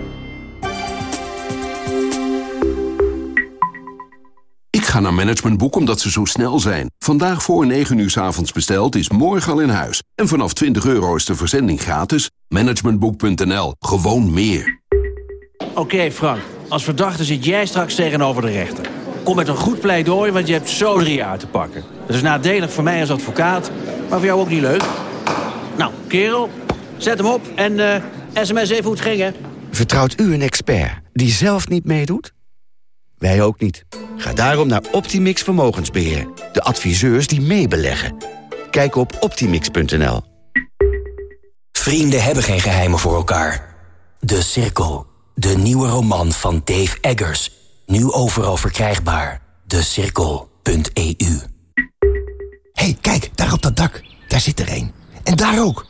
Ik ga naar Managementboek omdat ze zo snel zijn. Vandaag voor 9 uur s avonds besteld is morgen al in huis. En vanaf 20 euro is de verzending gratis. Managementboek.nl. Gewoon meer. Oké, okay, Frank. Als verdachte zit jij straks tegenover de rechter. Kom met een goed pleidooi, want je hebt zo drie uit te pakken. Dat is nadelig voor mij als advocaat, maar voor jou ook niet leuk. Nou, kerel, zet hem op en uh, sms even hoe het ging, hè. Vertrouwt u een expert die zelf niet meedoet? Wij ook niet. Ga daarom naar Optimix Vermogensbeheer. De adviseurs die meebeleggen. Kijk op optimix.nl. Vrienden hebben geen geheimen voor elkaar. De Cirkel. De nieuwe roman van Dave Eggers. Nu overal verkrijgbaar. DeCirkel.eu hey, kijk, daar op dat dak. Daar zit er een. En daar ook.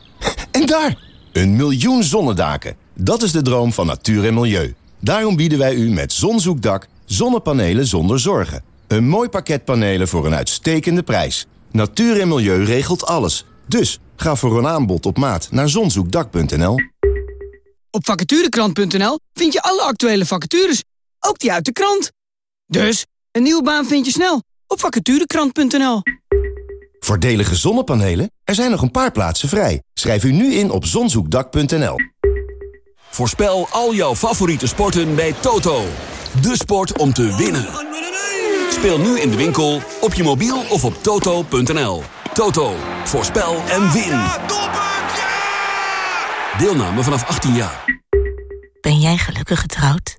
En daar! Een miljoen zonnedaken. Dat is de droom van natuur en milieu. Daarom bieden wij u met Zonzoekdak zonnepanelen zonder zorgen. Een mooi pakket panelen voor een uitstekende prijs. Natuur en milieu regelt alles. Dus ga voor een aanbod op maat naar zonzoekdak.nl. Op vacaturekrant.nl vind je alle actuele vacatures, ook die uit de krant. Dus, een nieuwe baan vind je snel op vacaturekrant.nl. Voordelige zonnepanelen? Er zijn nog een paar plaatsen vrij. Schrijf u nu in op zonzoekdak.nl. Voorspel al jouw favoriete sporten bij Toto. De sport om te winnen. Speel nu in de winkel, op je mobiel of op toto.nl. Toto, voorspel en win. Deelname vanaf 18 jaar. Ben jij gelukkig getrouwd?